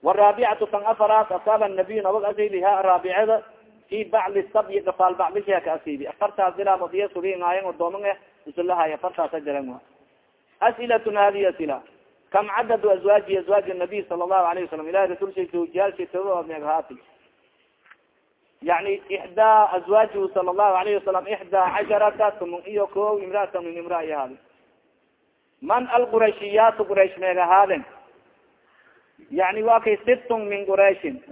waraabicatu tan afaraas asaaba nabiy nabag asayliha raabicada fi bacli sabyi gafaal bacdisha ka asiibi afartaas dilaamoodiya suringaayan odooman eh isulahay afartaasa jaran wa as'ilatun hadihi asila. Kam cadadu azwaaji azwaaji nabiy sala allahu alayhi wasalam ilahi rasulsha zawjiyaalsha todobaa meeghaati yani ixdaa azwaajihu sala allahu alayhi wasalam ixdaa casharata tumun iyo ko imraata min imraa i ahaadi man alqurashiyaatu quraysh meeg ahaaden yani wa kay sittun min qurayshin.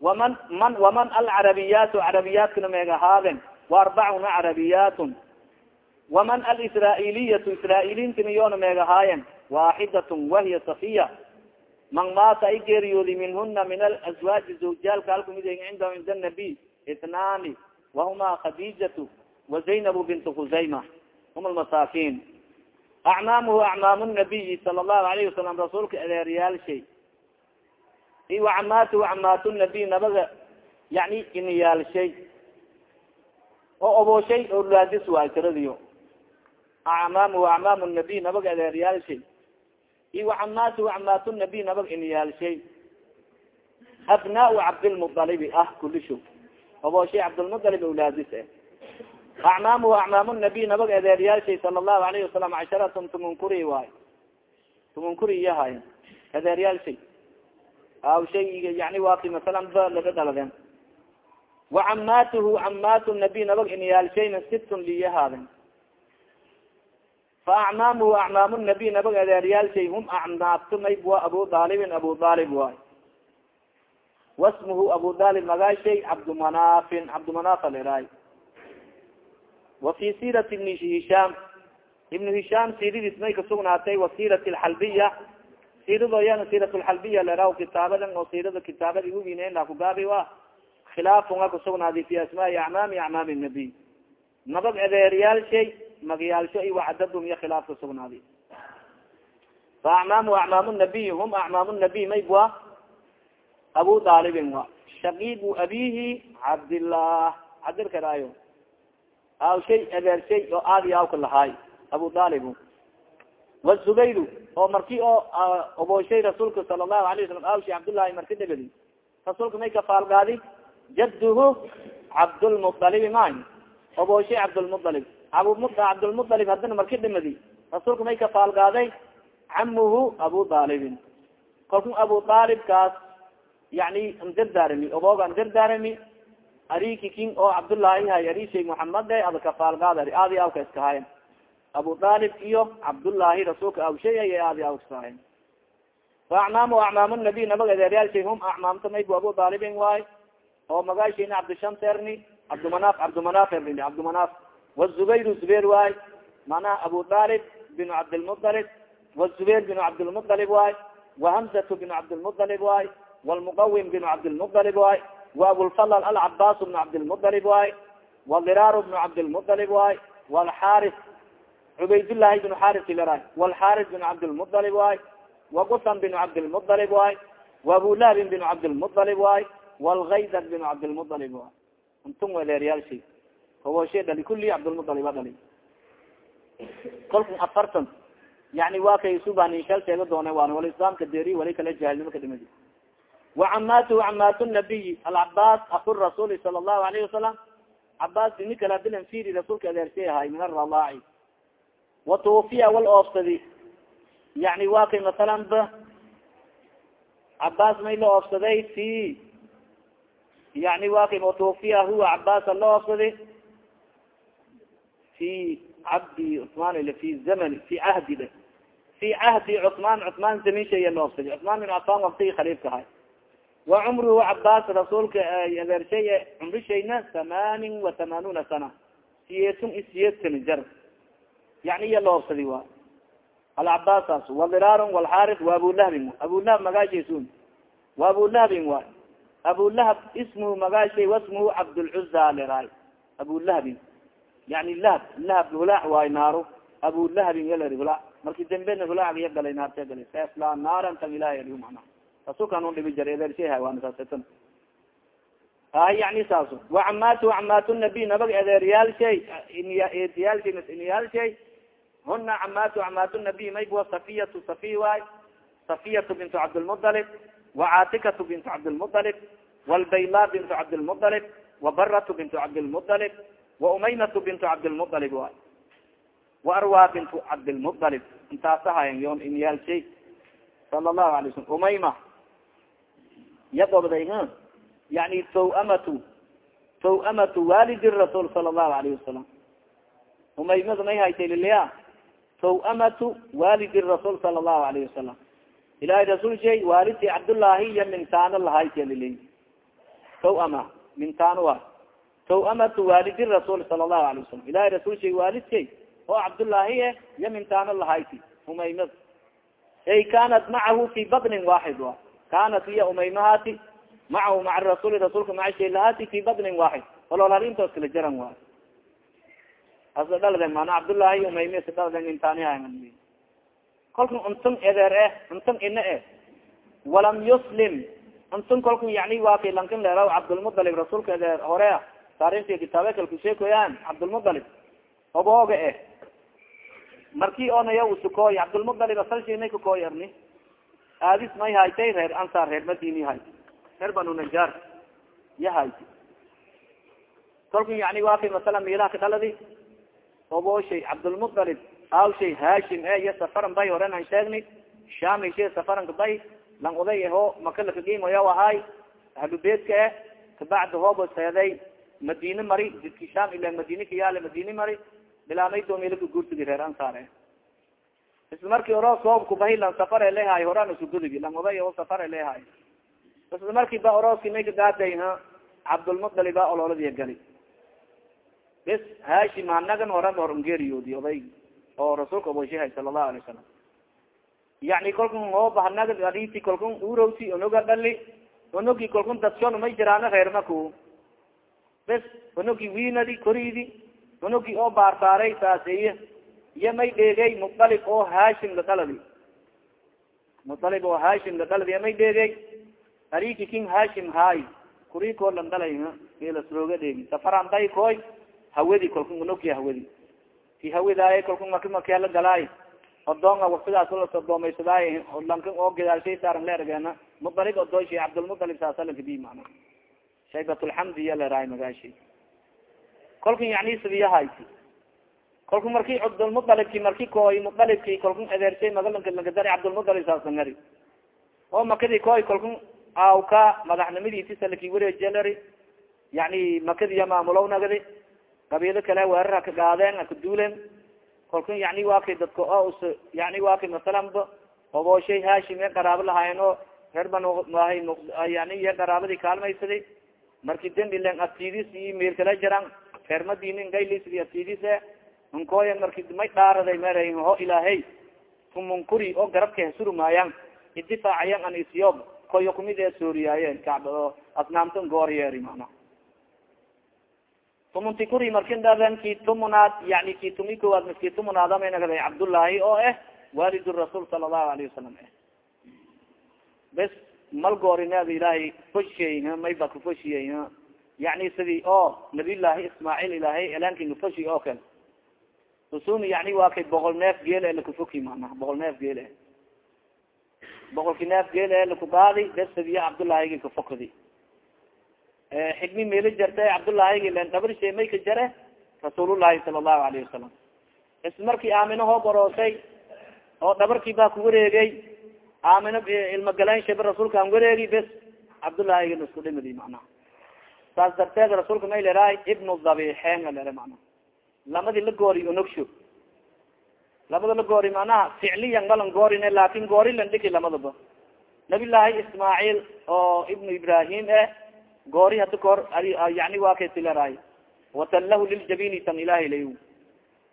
Waman man waman alcarabiyaatu carabiyaadkana meeg ahaaden wa arbacuna carabiyaatun waman alisraa'iliyatu israailiintina yoona meeg ahaayen waaxidatun wahiya safiya man maata ay geeriyoodi minhuna min alaswaaji zawjaalka halkumid cindahu cinda nabiy itnaani wahuma khadijatu wa zaynab bint khusayma hum lmasaakin acmaamuhu acmaamu nabiyi sala allahu alayhi wasalam rasuulka adeeryaalshay i wacamaatuhu camaatu nabiy nabaga yani iniyaalshay oo obooshay olaadis waay tiradiyo acmaamuhu acmaamu nabiy nabaga adeeryaalshay i wacamaatu camaatu nabiy nabag iniyaalshay abnaau cabdilmualibi ah kulisho obooshay cabdilmualib awlaadis e acmaamuhu acmaamu nabiy nabag adeeryaalshay sala allahu alayhi wasalam casharatun tumunkuri waay tumunkuri iyahay adeeryaalshay aw shay yani waaki masalan ba laga dhaladeen wacamaatuhu camaatu nabiy nabag iniyaalshayna sittun liyahaaden fa acmaamuhu acmaamu nabiy nabag adeeryaalshay hum acmaabtu mayb wa abu aalibin abu aalib waay wasmuhu abu aalib magaashay cabdumanaafin cabdumanaaf aleraay wa fi sirat ibni hishaam ibnu hishaam siiradiis may kasugnaatay wa sirat alxalbiya siirado yana sirat lxalbiya leraw kitaabadan oo siirada kitaabadi uwinenakugaabi wa khilaafun a kusugnaadi fi asmaai acmaami acmaami nabiy nabag adeeryaal shay magyaalsho i wacdadum iyo khilaaf kusugnaadi fa acmaamu acmaam nabiy hum acmaam nabiy maybwa abu dalibin wa shaqiibu abihi cabdillah. Cabdilkaraayo aw shay adeer shay oo aadi awka lahaay. Abu dalib wazubayr oo marki oo obooshay rasuulka sala allahu alayh wasalam aw shay cabdullahi marki dhegadi rasuulka may kafaalgaadi jadduhu cabdulmualibi may obooshay cabdulmualib cabdulmualib haddana marki dhimadi rasuulka may kafaalgaaday camuhu abu dalibin kalku abu dalibkaas yani andardaarami obooga andardaarami ariki kin oo cabdullaahi hay arishay muxamade ada kafaalgaad aadi awka iskahayen. Abu dalib iyo cabdullaahi rasuulka awshay ay aadi aw iskahayen. Fa acmaamu acmaam nabiy nabag adeeryaalshay hum acmaamta maybu abu dalibin waay oo magaashayna cabdishamserni cabdimanaaf cabdimanaaf erni cabdimanaaf wazubayr zubayr waay manaha abu dalib bin cabdilmualib wazubayr bin cabdilmualib waay wahamzatu bin cabdilmualib waay wlmuqawim bin cabdilmualib waay waabulfal alcabaas bn cabdilmualib waay wdiraar bn cabdilmualib waay wlxaris cubaydllahi bin xaris ilra wlxaris bin cabdilmualib waay waqusan bin cabdilmualib waay waabulahabin bin cabdilmualib waay wlgaydar bin cabdilmualib waay intun waleeryaalshay hawoshe dhali kuli cabdilmualib a dhali kolka afartan yani waa kay subaninshal sheega doone waan wal islaamka deri wali kala jahilnimo ka dhimadi wacamaatu camaat nabiy alcabaas aku rasuuli sala allahu alayhi wasalam cabaas ini kala dilan firi rasuulka adeersay ahay min aralaaci watuwafiya wal oofsadi yani kay masalan ba cabaas may la oofsaday fi yani waa kay huwa cabaasa la oofsadi fi cabdi cusmaan ila fi zamani fi cahdi le fi cahdi cusmaan zaminshay la oofsadi cusmaan bin cafan waktigi khaliifka ahay wa cumruhu cabaas rasuulka adeershay cumrishayna hamaanin wa hamaanuuna sana siyeetun i siyeedkani jar yani iya loobsadi wa alcabasaas wadiraarun walxaris wa abulahabin abulahab magaashaysun wa abulahabin waay abulahab ismuhu magaashay wasmuhu cabdlcuza leraay abulahabin yani lahab lahab hulaac waay naaro abulahabin yaleri hulaac marki dambena hulaac iya galay naarte galay saasla naaran tan ilahi aliyu mana rasuulkan un dhibi jara adeershay waansaasatan hay yani saas wacamaatu camaatu nabiy nabag adeeryaal shay eedyaal shay huna camaatu camaatu nabiy maybuwa safiyatu safiy waay safiyatu bintu cabdilmualib wacaatikatu bintu cabdilmualib walbayla bintu cabdilmualib wabaratu bintu cabdilmualib waumaymatu bintu cabdilmualib waay. Waarwa bintu cabdilmualib intaas ahayen yon inyaal shay. Sala allahu alay slam umayma. Yaqobday yani tawamatu tawamatu walidi rasuul sala allahu alayhi wasalam umaymada may haytay liliya. Tawamatu walidi rasuul sala allahu alayhi wasalam ilahay rasuul shay waalidti cabdullaahi iyo mintaano lahayta lili tawama mintaano wa tawamatu walidi rasuul sala allahu alayh wasalam ilahay rasuul shay waalid shay oo cabdullaahi e iyo mintaano lahayti umaymad ay kanat macahu fi badnin waaxid wa kanat iya umaymahaati macahu maca rasuuli rasuulka maca shaylahaati fi badnin waaxid halintoos kala jaran waay asa dhalden mana cabdullaahi umayme sa dhalden intaaniha kolka untun edeer eh untun ina eh walam yuslim untun kolku yani waa kay lankin leeraw cabdulmualib rasuulka edeer hore taarikhti kitaabe kalkusheekoyaan cabdulmualib obooga eh. Marki onaya usukooy cabdulmualib asalshinay kakooy arni aadis may haytay reer ansaar reer madini hay reer banu najaar ya hayti kolku yani waa kay masala miilaha ka dhaladi obooshay cabdulmualib awshay hashim e iyo safaran bay horen an sheegni shami shay safaranka bay lang oday aho makalakagimoya ahay. Ahlubeedka eh kabacdi hoobo seeday madine mari jidki sham ila madine kayaale madine mari bilaamay doomilaka guurtigi reer ansaar e isla markii oro soobku bahi lan safare lehay horan isugudigi lang oday o safare lehay isla markii ba orooski may kagaaday ha cabdulmualiba ololadiya gali. Bes hashim hanagan horan hor ngeriyoodi oday oo rasuulka oboshahay sala allahu alay wasalam yani kolkun ooba hanaga ariti kolkun urowsi onoga dhali onogi kolkun dadshon may jiraano reer maku bes unugi winadi koridi unugi oo baarbaaray saaseye iyo may dheegay mualib oo hashim ladaladi mualib oo hashim ladaladi may dheegay ariki king hashim haay kurikoo landalay lasrooga dheegi safaran day koy hawadi kalku unugi hawadi ki hawidaay kalku maki makeela galaay odoonga waktigaas lasodomaysadaaye lanka oo gadaalshay saaran leergeena mualib odooshi cabdulmualib saasalankabi mana shaybatulxamdi iya leerahay magaashi kolka yani sidiyahayti kolku marki cabdulmualibki marki koy mualibki kalku adeershay magalanka lagadari cabdulmualib saasangari oo makadi koy kalku awka madaxnimadiisi laki wareejelari yani makadiya maamulow nagadi qabiilo kale weerar haka gaadeen haka duulen kalku yani waa kay dadka oo us yani waa kay masalanba obooshay hashim e qaraabo lahaayeen oo reer ban yani iyo qaraabadii kaalmaysadi marki dembi len atidis iyo meel kala jaran reer madinin gaylisdi atidis e. Nkooya marki may dhaaraday mera ho ilaahay kumunkuri oo garabka hasurumaayan idifaacayan an isyob koyo kumid ee sooriyaayen kacba oo asnaamtan gooryeeri mana tumunti kuri markin dharan ki tumunaad yani ki tumi kowaad miski tumunaadamay nagada cabdullaahi oo ah walid rasuul sala allahu alayhi wasalam eh. Bes mal goorineeda ilaahay foshiy may ba kafoshiye yani sidii oo nabiyllaahi ismaaciil ilaahay elanki kafoshi oo kale usun yani waa kay boqol neef geel e lakafoki mana boqol neef geel e boqolki neef geel e lakugaadi bes sidiya cabdullahigi kafokdi xigmi meeli jarte cabdullahigi len dhabarshe may ka jare rasuulullahi sala allahu alayhi wasalam is markii aamino hoo oo dhabarkii baa ku wareegay aamino ilmagaleen shaba rasuulka an wareegi bes cabdullahigi isku dhimidi macnaha saas darteed rasuulka may leraay ibnu dabixeen lere mana lamadi la goori onogsho lamada la goori manaha ficliyan malan goorine laakin goori lan dhiki lamadaba nabi llaahi ismaaciil oo ibnu ibrahim eh goori hada koor yani waa kay tileraay watallahu liljabini tan ilahi lay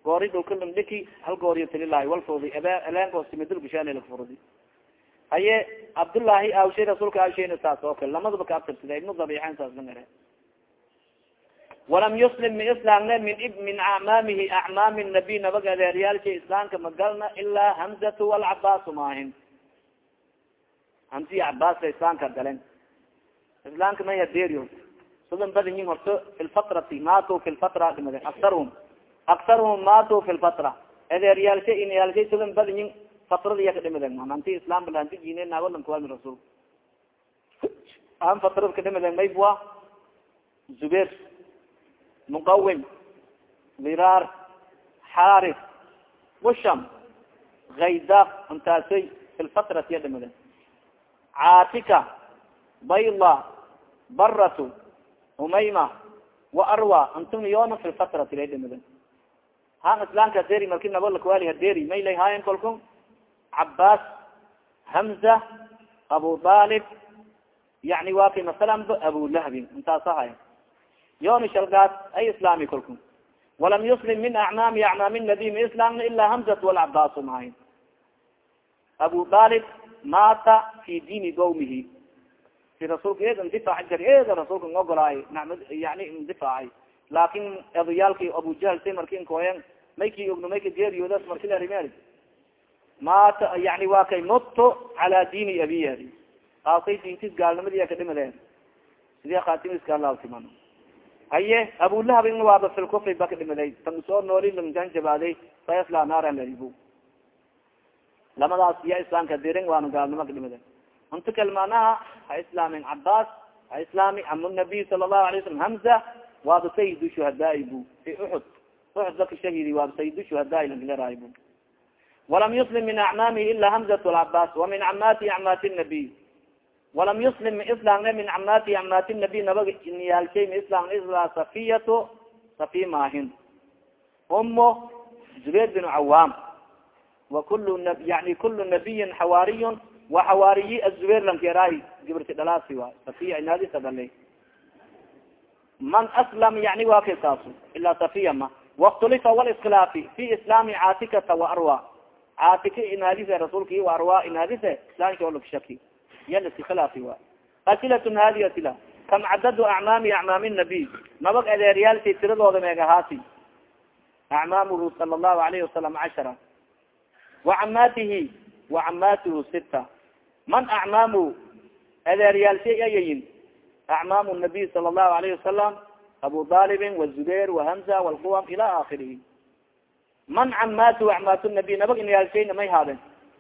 goori dhulka lan dhiki hal gooriyo tililahay walfoodi ebe eleenkosimidulbishaanlafurdi haye cabdullaahi awshay rasuulka awshayna saas oo kale. Lamadaba ka abtirsida ibnu dabixeen saas la ngare. Walam yuslim mi islaamne min min acmaamihi acmaami nabiy nabag adeeryaalka islaamka magalna ilaa hamzatu walcabaasu maahin hamsiya cabaasa islaamka galen islaamka may adeeriyo sidan badinyin horto fi maato fi dhimade aktarhum aktarhum maato fi lfatra adeeryaalsha inyaalshay sidan fatradiya ka dhimade anti islam balanti nagolankuwami rasul an fatrad ka dhimade maybua zubair muqawim mirar xaris busham haydaq intaasay fi lfatrati ya dhimade caatika bayla baratu umayma wa arwa antum yona fi lfatrati lay dhimade han islaamka haderi marki nabolakawali haderi may lay haayen kolku cabas hamza abu dalib yani wa kay masalan abulahbin intaasa haya yoni shalgaas ay islaami kolku walam yuslim min acmaami acmaami nabi ma islaamna ila hamzat walcabas mahayn abu dalib mata fi diini qawmihi si rasulka ed indifaaci jari eda rasulka ngogolaay namad yani indifaacay laakin odayaalki abujahl say marki inkoyen mayki ogno mayka geeriyoodas marki larimer mata yani waa kay mutto cala diini abiyadi aakay diintis gaalnimadiya kadhimadeen sidii khatimis gaalaaltiman haye abulahabin waaba filkufri ba kadhimaday tan soo nooli lanjanjabaaday sayasla naaran laribu lamadaas iya islaamka dirin waana gaalnimo kadhimade unta kalmanaha ha islaamin cabas ha islaami am nabiy sala allahu alay salam hamza waaba sayid shuhadaai bu fi uxud uxud laka shahidi waaba sayid shuhadaai lagaleraay bu walam yuslim min acmaamihi ila hamzat lcabas wa min camaati acmaati nabiy walam yuslim ma islaamne min camaati acmaati nabiy nabaga niyaalshay ma islaamne ilaa safiyatu safi maahin umo zubayr bin cawaam wa kul yani kulu nabiyin xawaariy wa xawaariyi azubayr lankeeraay gibirti dhalaasi wa safiya inaadisa dhalay man aslam yani waa kay saasu ilaa safiya ma waktulifa waliskilaafi fi islaami caatikata wa arwa caatika inaadise rasuulki wa arwa inaadise islaamki oo lagshaki iya laski khilaafi wa asilatun hadi asila kam cadadu acmaami acmaami nabiy nabag adeeryaalshay tiradooda meegahaasi acmaamuhu sala allahu alayhi wasalam cashara wacamaatihi wacamaatuhu sita man acmaamu adeeryaalshay ayayin acmaamu nabiy sala allahu alayhi wasalam abu dalibin wazubair wahamza walquwam ila akhirihi man camaatuhu acmaatu nabiy nabag inyaalshayna may haaden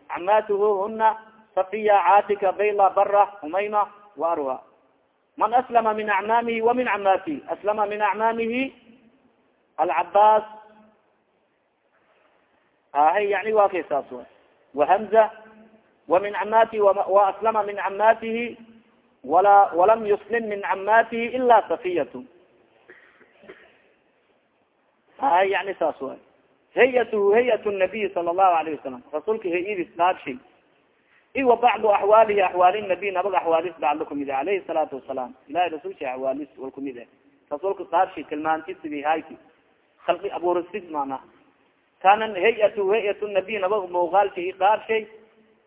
camaatuhu huna safiya caatika bayla bara umayma waarha man aslama min acmaamihi wa min camaatihi aslama min acmaamihi alcabaas ahay yani wa kay saas wa wahamza wa min camaatihi waaslama min camaatihi wala walam yuslim min camaatihi ila safiyat ahay yani saas way hayatuhu hayat nabiy sala allahu alayhi wasalam rasuulka hayadis dhaabshay iwa bacdu axwaalihi axwaali nabiy nabag axwaalis bacdo kumid e alayhi salaatu wasalaam ilahay rasulsha axwaalis wal kumid e rasuulka dhaabshay tilmaantisidi hayki halqi abuurisid mana kana hayatu hayat nabiy nabag muuqaalshay dhaabshay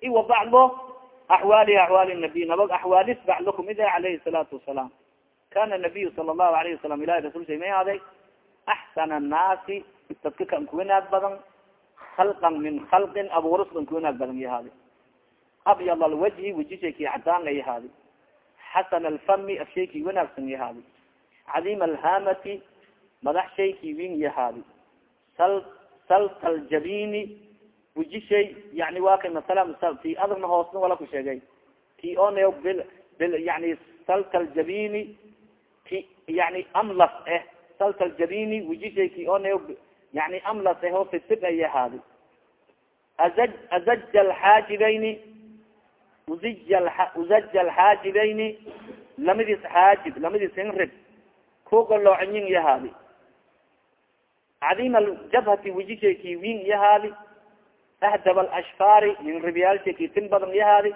iwa bacdo axwaalihi axwaali nabiy nabag axwaalis bacdo kumid e alayhi salaatu wasalaam kana nabiyu sala allahu alayhi wasalam ilahay rasulshay may aday axsan annaasi dadka kan ku wanaag badan halqan min khalqin abuuris kan ku wanaag badan yahaadi abyad alwajhi wejishay ki cadaan la xasan alfami afshay ki wanaagsan yahaadi cadiim alhamati madax shay ki win yahaadi sal salta aljabini wejishay yani waa kay masala ti adagna hoosna wala ku sheegay ti on bil bil yani salta aljabini ti yani amlas eh salta aljabini wejishay ki on yani amlas eh oo fitib ay yahaadi azaj azaja alxaajibayni uzij uzaja alxaajibayni lamadiis xaajib lamadiis hinrib kugoloocinyin yahaadi. Cadiim aljabhati wejishayki win yahaadi ahdab alashfaari hinribyaalshayki tin badan yahaadi.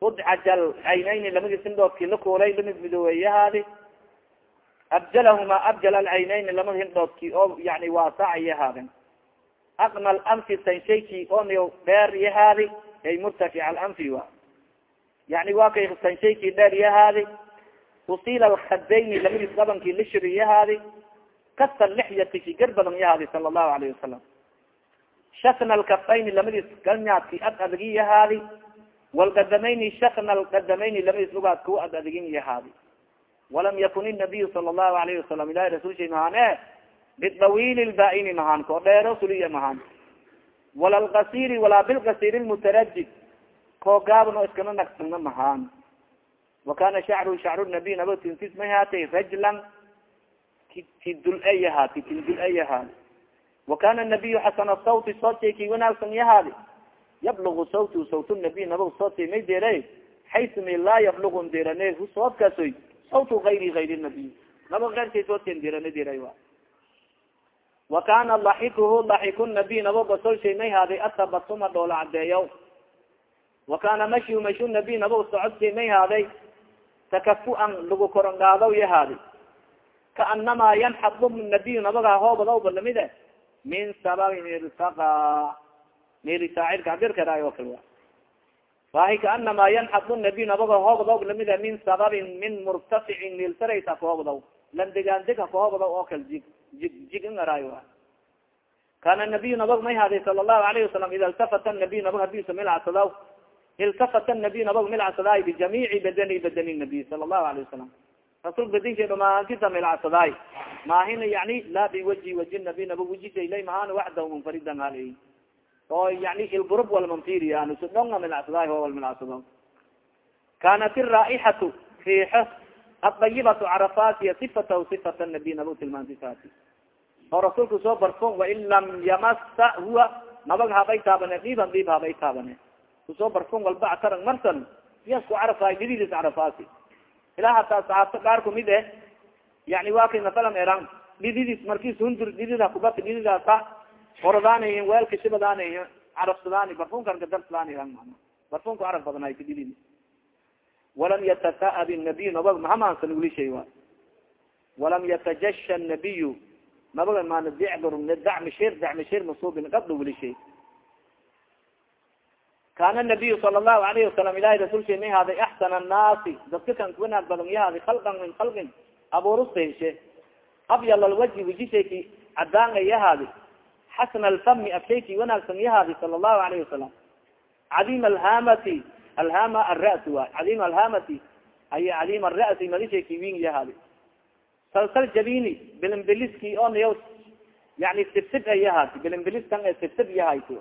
Udcaja alcaynayni lamadiis hindhoodki la kuulay la mid midoowe yahaadi abjalahuma abjal alcaynayni lamada hindhoodki oo yani waasaca yahaaden aqna alanfi sanshayki oo dheer yahaadi ay murtafic alanfi wa yani waa kay dheer yahaadi usiila alkhadayni lamadiis qabanki lishri yahaadi kasa lixyati ki gar badan yahaadi sala allahu alayhi wasalam shakna alkafayni lamadiis ganyaadki ad adagi yahaadi walqadamayni shakna alqadamayni lamadiis lugaad kuwa ad adagin yahaadi walam yakun inabiyu sala allahu alayhi wasalam ilahi rasulshay mahaan e bidawili lbaini mahaan ko dheero suliya mahaan wala lkasiri walaa bilkasiri lmutarajid koo gaaban oo iskana nagsana mahaan wa kana shacru shacru nabiy naba tintis may haatay rajlan ti dul-e yahaati tin dul-e yahaadi wa kana nabiyu xasana sawti soodtay wanaagsan yahaadi yablugu sawtu sawt nabiy naba soodtay may deere xaysumi laa yablugu derane hu sawtu ayri ayr nabiy derane deray wa kana laxikuhu laxiku nabiy naba basolshay may haaday atabasuma dhoola cadeeyaw wa kana mashiu mashu nabiy naba socodshay may haaday takafu-an lagu koron gaadaw yahaadi kaanamaa yanxadu nabiy nabaga hoobadawba la mid e min sabai mirsaqa miri shaacirka hadirkaraay o kale wahi kaanamaa yanxadu nabiy nabaga hoobadaw la mid e min sababin min murtaficin milsaraysa kahoobadaw landegaandeg hakahoobadaw oo kale jig jig jig ingaraay a kana nabiy nabag may haaday sala allahu alayhi wasalam ida iltafata nabiy nabag hadisa milcsadaw iltafata nabiy nabag milcsadaay bijamiici badani badani nabiy sala allahu alayhi wasalam rasul badinka dhamaantisa milcsadaay maahina yani laa biwaji waji nabiy nabag wejishaylay mahaan waxdaw munfaridan hal oo yani ilgurub walmanfiriyan su dhonga milcsadaay ho wal milcsado kanat iraaixatu riixo adayibatu carafaatiya sifatahu sifata nabiy nabag tilmaantisaati oo rasuulka soo barfon wain lam yamasa huwa nabag habay taabane dhiiban dhiib habay taabane ku soo barfon walba atarang marsan iyasku carafaay dididis carafaasi ilaa hataa saxaabta qaar kumid eh yani waa kay masalan eran dhididis markis hundur dhidida kubata dhididaasa oradaanay weelka shibadaanay carafsadaani barfunkan kadarsadaan man barfunka caraf badanaay kadidid walam yatasaab nabiy nabag mahamaansan wili shay wa. Walam yatajasha nabiyu nabaga maana dicdur dacmishir dacmishir masubin qabda wili shay. Kana nabiyu sala allahu alayhi wasalam ilahi rasulsha may haaday axsan annaasi dadka kan wanaag badan yahaaday khalqan min khalqin. Abuurusta heshe abyal alwaji wejishayki cadaan ay yahaadi xasna alfami afshayki wanaagsan yahaadi sala allahu alayhi wasalam cadim alhamati alhama alra'si waay cadim alhamati ay cadim alra'si madishayki win yahaadi salsal jabini bilimbiliski oo niyaw yani sibsib ay yahaati bilimbiliskan ee sibsib yahayti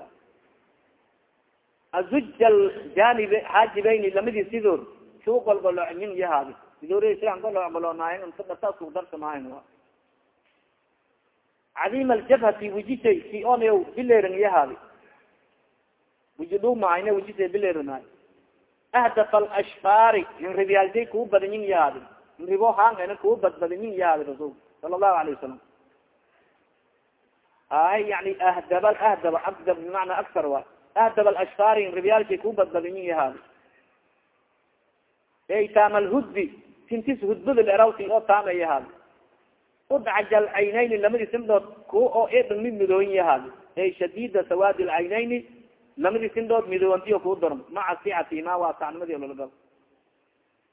azuj aljanib xaajibayni lamidii sidoor suu golgolocmin yahaadi sidoor sian gologolonaayen inta dhataasku darsamaayen cadim aljabhati wijisay si onayaw bileeran yahaadi wiji dhumahayne wijisay bileeranaay ahdaf alashfaari inribiyaalsay kuu badanyin yahaadi inribo hangana kuu badbadayin yahaadi rasul sala allahu alayh wasalam ay yani ahdab ahdab akdab bimacna aksar wa ahdab alashfaari inribiyaalsay kuu badbadayin yahaadi ey taam alhudbi tintis hudbada lerawsi oo taama udcaja alcaynayni lamadi simdood kuwa oo edhan mid midooyin yahaadi ey shadida sawaadi alcaynayni lamadi simdood midoowantiyo kuu dorm maca sicatihima waasacnimadi lolagab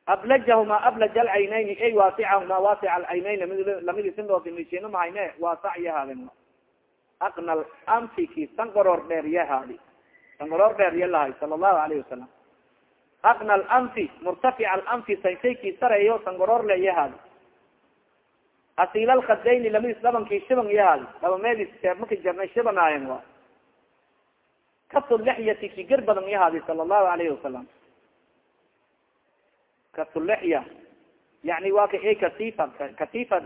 ablajahuma ablaja alcaynayni ey waasicahuma waasic alcaynayn lamadi simdood mishino mahayne waasac yahaadin aqna alanfiki sangoroor dheer yahaadi sangoroor dheer yalahay sala allahu alayhi wasalam aqna alanfi murtafic alanfi saysayki sareeyo sangoroor le yahaadi asiil alkhadayni lamadis dhabankii shiban yahaadi dhabameedis seebmaka jarnay shibanaayen wa kasu lexyati kigar badan yahaadi sala allahu alayhi wasalam kasu lexya yani waa ka katifa katifa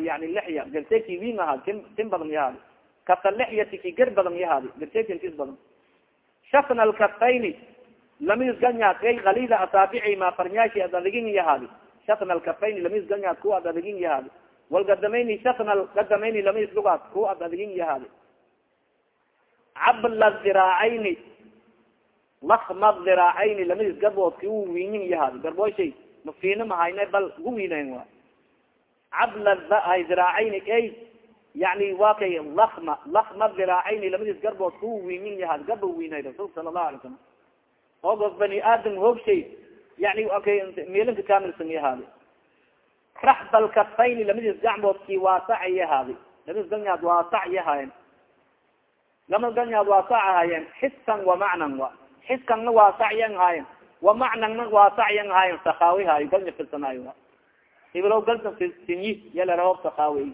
yani lexya garseki win ahaa tin badan yahaadi kasa lexyati kigar badan yahaadi garsekin tis badan shafna alkafayni lamadis ganyaad ay kalida asaabici ma farnyaashi ad adigin yahaadi shafna alkafayni lamadis ganyaad kuwa ad adigin yahaadi walgadamayni shafna gadamayni lamadis lugaad kuwa ad yahaadi cabla dhiraacayni lakma dhiraacayni lamadis garbood ki wiinin yahaadi garbooshay mafiina mahayne bal gu wiinayn wa cabla dhiraacayni ay yani waa kay lakma lakma dhiraacayni lamadis garbood ku wiinin yahaadi garba wiinay rasulka sala allahu alay salam oogos bani aadam hoogshay yani meelinka kamilsan yahaadi raxbal kafayni lamadis gacmoodki waasac yahaadi lamadis ganyaad waasac yahayen lama ganyaad waasac ahayen xiskan wa macnan wa. Xiskanna waasac yan haayen wa macnanna waasac yan haayen sakaawi galnya filsanaayo iblow galta sinyi yalaroob sakaawi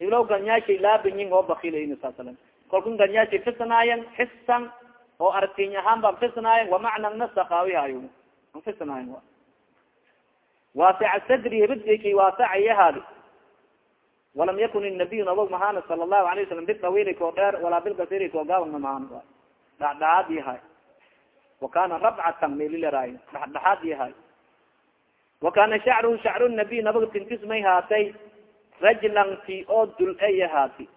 iblow ganyaashay laabanyin oo bakilayn saasala kalkun ganyaashay fisanaayen xiskan oo aragtin ahaan baan fisanaayen wa macnanna sakaawi haayo an fisanaayen wa waasica sadri hebadki waasaca yahaadi walam yakun inabiy nabog mahana sala allahu alay wasalam bidawili koo dheer walaa bilkasiri koo gaabana mahan dhexdhexaad yahay wa kana rabcatan melilaraay dhexdhexaad yahay wa kana shacruhu shacru nabiy nabag tintis may haatay rajlan ti oo dul e yahaati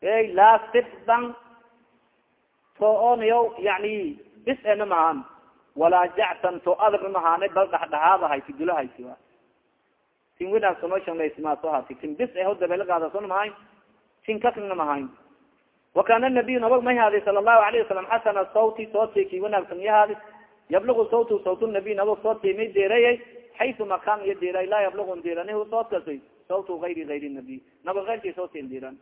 ey laa sibdan to onayo yani bis ena mahan walaa jactan to adag mahaane bal dhexdhexaadahay ti dulahaysi a tin winaagsonoshanlaysmaaso hati tin bis eho dabelagaadason mahay tin kakna mahayn wakana nabiy nabag may haadi sala allahu alayhi wasalam xasana sawti soodkay ki wanaagsan yahaadi yablugu sawtu sawt nabiy nabag soodkay may deerayay xaysu makaan iyo deeray laa yablugu deeranihu soodkasay sawtu ayri ayri nabiy nabag eyrkay soodkan deeran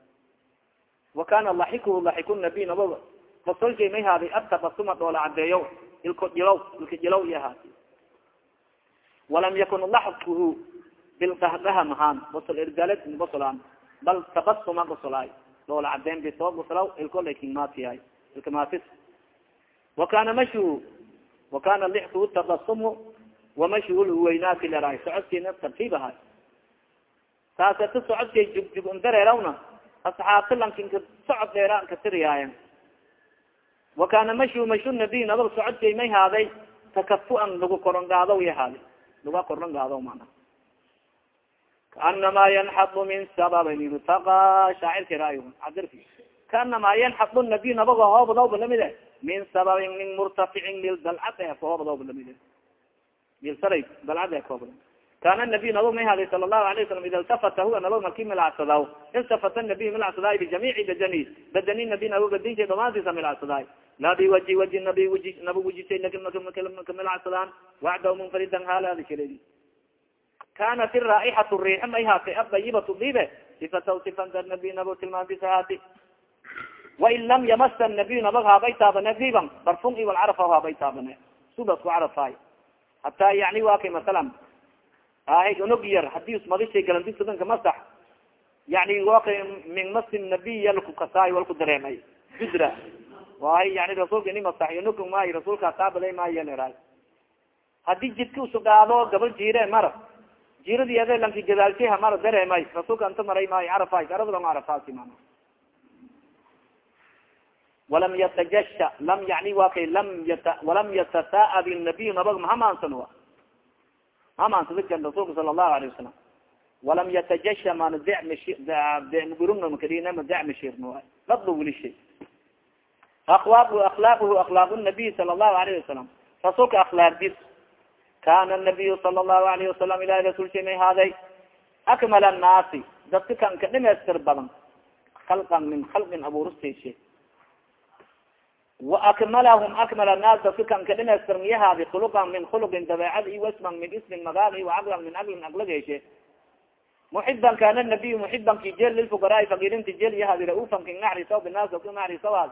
wakana laxikuhu laxiku nabiy nabag basolkay may haadi atabasuma dhoola cadeeyo ilko jilaw ilka jilaw iyo haati walam yakun laxkuhu bilqahdaha mahaan basol irgaled basolaan bal tabasuma basolaay dhoola cadeen bisoo basolaw ilko lakinmaatiyahay ilka maatis. Wakana mashu wakana lixkuhu tabasumu wamashuhu lhuwaynaati leraay socodkiina tartiib ahay taaseta socodkay jugjug undareerawna asxaabta lankinka socod dheera kasiriyaayen wakana mashu mashu nabiy nabag socodkay may haaday takafuan lagu koron gaado yahaadi laga koron gaado mana kaanama yanxadu min sababin irtaqa shaacirka raay cadirki kaanama yanxadu nabiy nabaga hoobadawba lamide min sababin min murtaficin mil dalcad e kahoobadawba lamide mil saray dalcad e kahoobad kana nabiy nabag may haaday sala allahu alayه wasalam ida iltafata huwa nabag marki milacsadaw iltafata nabiy milacsadaay bijamiici badani badani nabiy nabag badinta dhamaantiisa milacsadaay laa biwaji waji nabi waji naba wajisay kamilacsadaan wacdaw munfaridan haalaadi shirey kanat iraaixatu riix may haatay adayibatu dibe sifata sifanta nabi nabo tilmaantisa haati wain lam yamasa nabiy nabag haabay taabane diban barfun i walcarafa haabay taabane subasku carafaay hataa yani wa kay masalan ahay unog yar haddii usmadishay galandisadanka masax yani waka min masi nabiy yalku kasaay walku dareemay bidra waay yani rasuulka ini masax unog maayo rasuulka taabalay maayo leraay haddii jidka usugaado gabal jiire mara jiradi ade lanki gadaalshiha mara dareemay rasuulka anta maray maayo carafaay garabdan carafaasi mana. Walam yatajasha lam yani wa lam yata walam yatasaab nabiy nabag mahamaansan wa mahamaansan rasuulka sala allahu alayh wasalam walam yatajasha mana demgurunmakadinama dacmashirn dadlo weli shay akwaaq akhlaaquhu akhlaaq nabiy sala allahu alayhi wasalam rasuulka akhlaaqdis kana nabiyu sala allahu alayhi wasalam ilahi rasul shay may haaday akmal annaasi dadka ka dhimaystir badan khalqan min khalqin abuurustayse waakmalahum akmal annaas dadka ka dhimaystirn yahaadi khuluqan min khuluqin dabeecad i wasman min ismin magaal i wacaqlan min aqlin aqlageyshe muxiban kana nabiy muxiban ki jel lilfuqaraai fakirinti jel yahaadi raufan king naxrisaw binaas ki naxrisawaad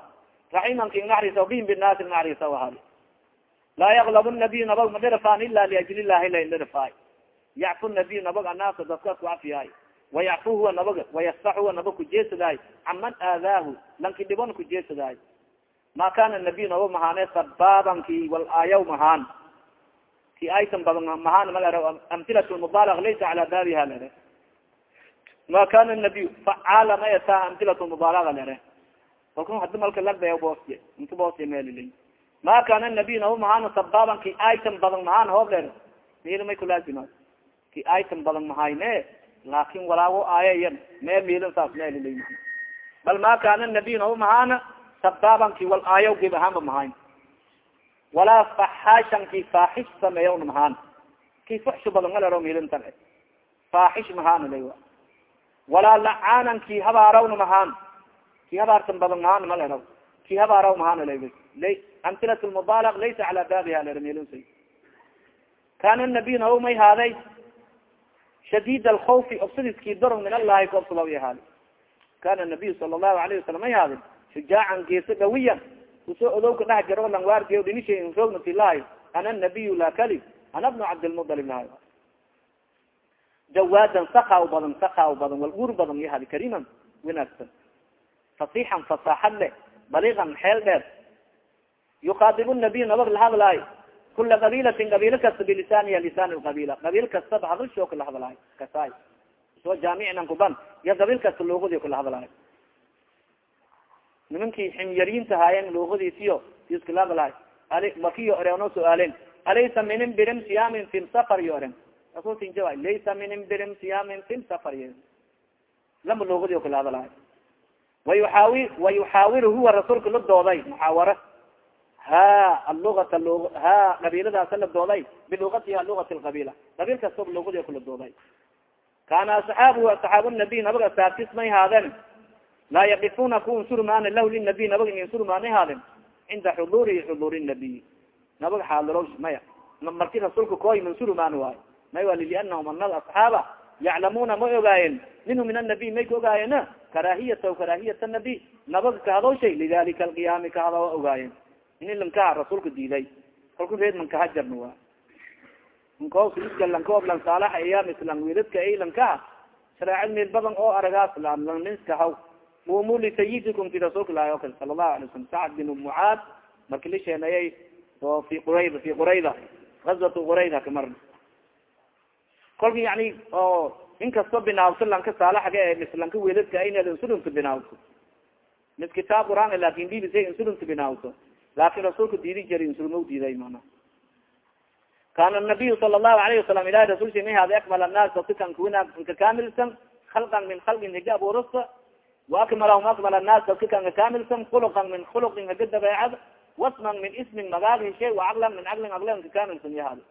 raximan king naxrisaw bihim binaasi naxrisawahaadi laa yaklab nabiy nabag madhirafaan ila liajli llahi laindhirfaay yacfu nabiy nabag annaasa dadka kucafiyaay wayacfu huwa nabag wayasfax huwa nabag kujeesadaay caman aadaahu lanki dhibon kujeesadaay ma kana nabiy nabag mahaane sabaaban ki wal aayaw mahaan ki aytan badan mahaan malere amhilat lmubalaq laysa cala baabiha lere. Ma kana nabiy facaala ma etaa amhilat lmubalaga lere kalku hadi malka lagdaya boosye inka boosye meelilay. Ma kana nabiy naba mahaan sabaaban ki aytan badan mahaan hoob ler mil may kulaazima ki aytan badan mahayne laakin walaago aayayan mee milin saas meelilay. Bal ma kana nabiy naba mahaan sabaaban ki wal aayaw gib ahaanba mahayn. Walaa faxaashan ki faaxish sameeyawna mahaan. Ki fuxshu badan malero milintan faaxish mahaan la walaa lacaanan ki habaarawna mahaan ki habaartan badan mahaan malero ki habaaraw mahaan la amhilat lmubalaq laysa cala baabiha lermilsa kana nabiy naw haaday shadid alkhawfi obsadiskii dorog min allahi ka obsadaw haadi kana nabiy sala allahu alayh wasalam may haadin shujaacan geeso dhawiyan ku soo odowka dhex jaro langwaardiy dhinisha rognatilahay ana nabiy la kali ana bnu cabdilmudalib lahay jawaadan sakaw badan sakaw badan wal ur badan yahadi kariman wanaagsan fasixan fasaaxad leh baliigan xeel dheer. Yukaadib nabiy nabag lahadlaay kula qabilatin qabiilo kasta bilisaniya lisan lqabila qabiil kastaba hadalsho kala hadlaay kasaay. Soo jaamicinan kuban iyo qabiil kasta luugadi kala hadlaay nimankii ximyariinta haayeen luugadiisiyo iskala hadlaay ali makiyo oreno su'aalen alaysa minin birim siyaamin fi safar yo oren rasulkin jawa laysa minin birim siyaamin fi safar y lama luugadi kala hadlaay wayuaawi wayuxaawir huwa rasuulka la dooday muxaawara ha aluata ha qabiiladaasa la dooday bilugatiha lugat lqabila qabiil lugadi kula dooday kana asxaabu asxaab nabiy nabag asaabtis may haadeen laa yaqifuna ku insurmaane lah linabiy nabag insurmaane haadeen cinda xuduuri xuduuri nabiy nabag xaadiro maya marki rasuulka koy mansurmaan waay may wa lianahum ana asxaaba yaclamuna ma ogaayen minhu min anabiy may ka ogaayena karaahiyata karaahiyat nabiy nabag kahado shay lidalika alqiyaami kahada wa ogaayeen. Ini lankaha rasuulka diiday. Kalku reed mankahajarna wa nkoska lankoob lan saalax iya mislan wiladka ay lankaha shareecad meel badan oo aragaas lanninskahaw umu lisayidikum ti rasuulka ilahi o kale sala allahu alay salam sacad bin mucaad marki la sheenayay oo fi qurayda fi qurayda. Gazwatu qurayda kamarna kolka yani oo inkastoo binaawso lanka saalaxga e mis lanka wiladka ayna insulunta binaawso mis kitaab quraan laakiin bbc insulunta binaawso laakin rasuulka diidi jari insulma diiday mana kana nabiyu sala allahu alayhi wasalam ilahi rasulsi may hada akmal annaas dadka kan kuwina nka kamilsan khalqan min khalqin higa abuurasta waakmalahum akmal annaas dadka kan ka kamilsan khuluqan min khuluqin haga dabeecad wasman min ismin magaal hishe wacaqlan min caqlin aqlan ka kamilsan yahada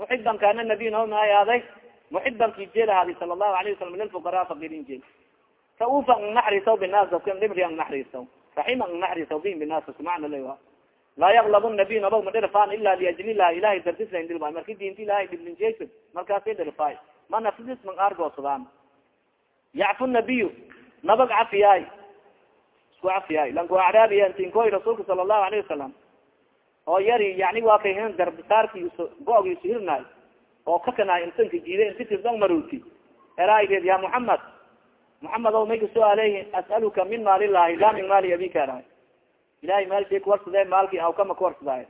muxiban kana nabiy nao mahaaday muxiban ki jeel haadi sala allahu alayhi wasalam lilfuqara fakirin jeel saufa ang naxrisaw binaas dadka dhibri ang naxrisaw. Raxima naxris bihim binaas kumacna la laa yaklab nabiy nabag ma dhirfaan ila liajli lah ilahay dartis lain dhilba marki diinta ilahay dhiblinjeesa markaasay dhirfaay. Ma nafsidis man aargoosadaan yacfu nabiyu nabag cafiyaay. Isku cafiyaay. Lanku acraabiya tinkoy rasuulka sala allahu alayhi wasalam oo yari yani waa kay hen darbisaarki go-giisu hirnaay oo kakanaay intanka jiida intikisdong maruti eraaygeed ya muxamed muxamed o may kasuaaleyi as'aluka min maali llahi la min maali abika eraay ilahay maalshay kuwarsade maalki awkama kuwarsaday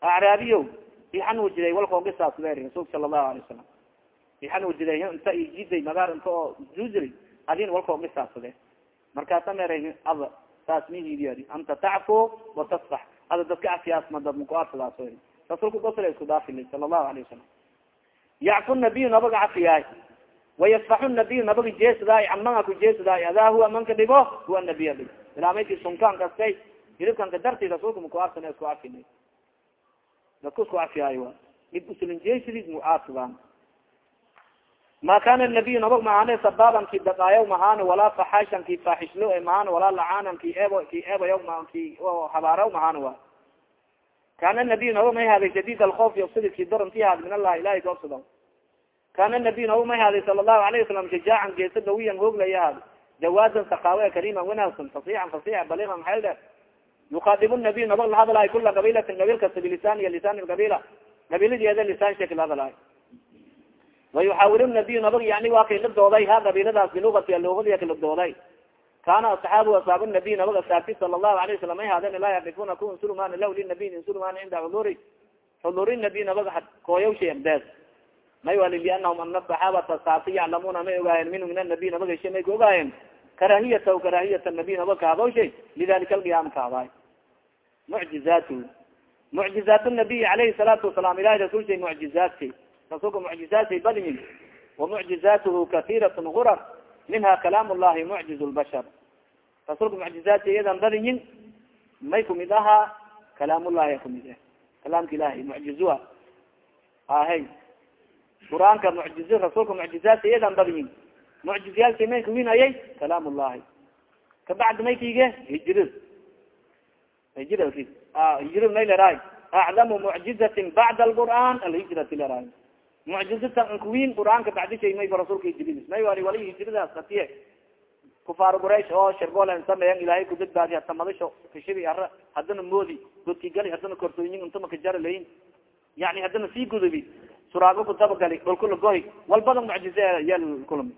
acraabiyo ixanuujiday walkoongisaasle rasuulka sala allahu alay wasalam ixanuujiday inta ijiday magaar inta oo juzri adin walkoongisaasade markaasa mere ada saas mihidiadi anta tacfu watasfax ada dadka cafiyaas ma dad makuarsadaas rasuulka gosla isku daafilay sala allahu alayh wasalam yacfu nabiyu nabaga cafiyaay wayasfaxu nabiyu nabaga jeesadaay amanga ku jeesadaay adaa huwa manka dhibo huwa nabiya dhib ilaamaki sunkaan kastay hilibkanka darti rasuulka makuarsan isku afina dadka isku afiyaayo a dhib usulinjesidis muaasdan ma kana nabiy nabag mahane sababan ki daqaayaw mahane walaa faxashan ki faaxishlo mahane walaa lacaanan ki ebo ki ebayaw ki habaaraw mahane wa kana nabiy nabag may haday shadid alkoof yobsidi ki daranti haad min allahi ilahi kaobsada kana nabiy nabag may haday sala allahu alayhi wasalam shajaacan geesa dawiyan hooglaya haad jawaadan sakaawe karima wanaagsan fasiixan fasixa baligan xeel dheer yukaadib nabiy nabag lahadlahay kula qabilatin qabiil kasta bilisan iyo lisan qabila qabiladeeda lisaan shek lahadlahay wayuxaawir nabiy nabag yani waa kay la dooday ha qabiiladaas bilugati lugadii kala dooday kana asxaabu asaabu nabiy nabag asaabti sala allahu alayh wasalam ay haadeen laa yacrifuna ku insulman lah linabiy insulman cinda xuduri xuduri nabiy nabag kooyaw shay abdees may wali lianahum ana saxaabata saabti yaclamuna may ogaayeen minhu min anabiy nabag heshe may ka ogaayeen karahiyata karahiyat nabiy nabag kaadaw shay lidalika alqiyaam kaadaay mucjizaatu mucjizaat nabiy alayhi salaatu wasalaam ilahi rasul shay mucjizaatki rasulka mucjizaatay badyin wamucjizaatuhu kaiirat gurar minha kalaam llahi mucjiz lbashar rasulka mucjizaatay iyadan badyin may kumid ahaa kalaam llahi kumid kalaamka ilahi mucjizua ahay qur'aanka mucjiz rasuulka mucjizaadka iyadan badyin mucjiziyaalka may kawinayay kalaam llahi kabacdi may kiige hijir hijir hijir may leraay acdamu mucjizatin bacda alqur'an alhijrati leraay mucjizata kuwin qur'aanka bacdi shay mayba rasulka hijiriis may wali wali hijiradaas katiye kufaar quraish oo shargolen sameeyan ilahay kubadbaadi hata madasho kashibi ara hadana moodi godki gali hadana kortooyin intama kajara layin yani hadana sii gudubi suraago kutabagali dhulkulagoy walbada mucjize yal kulmi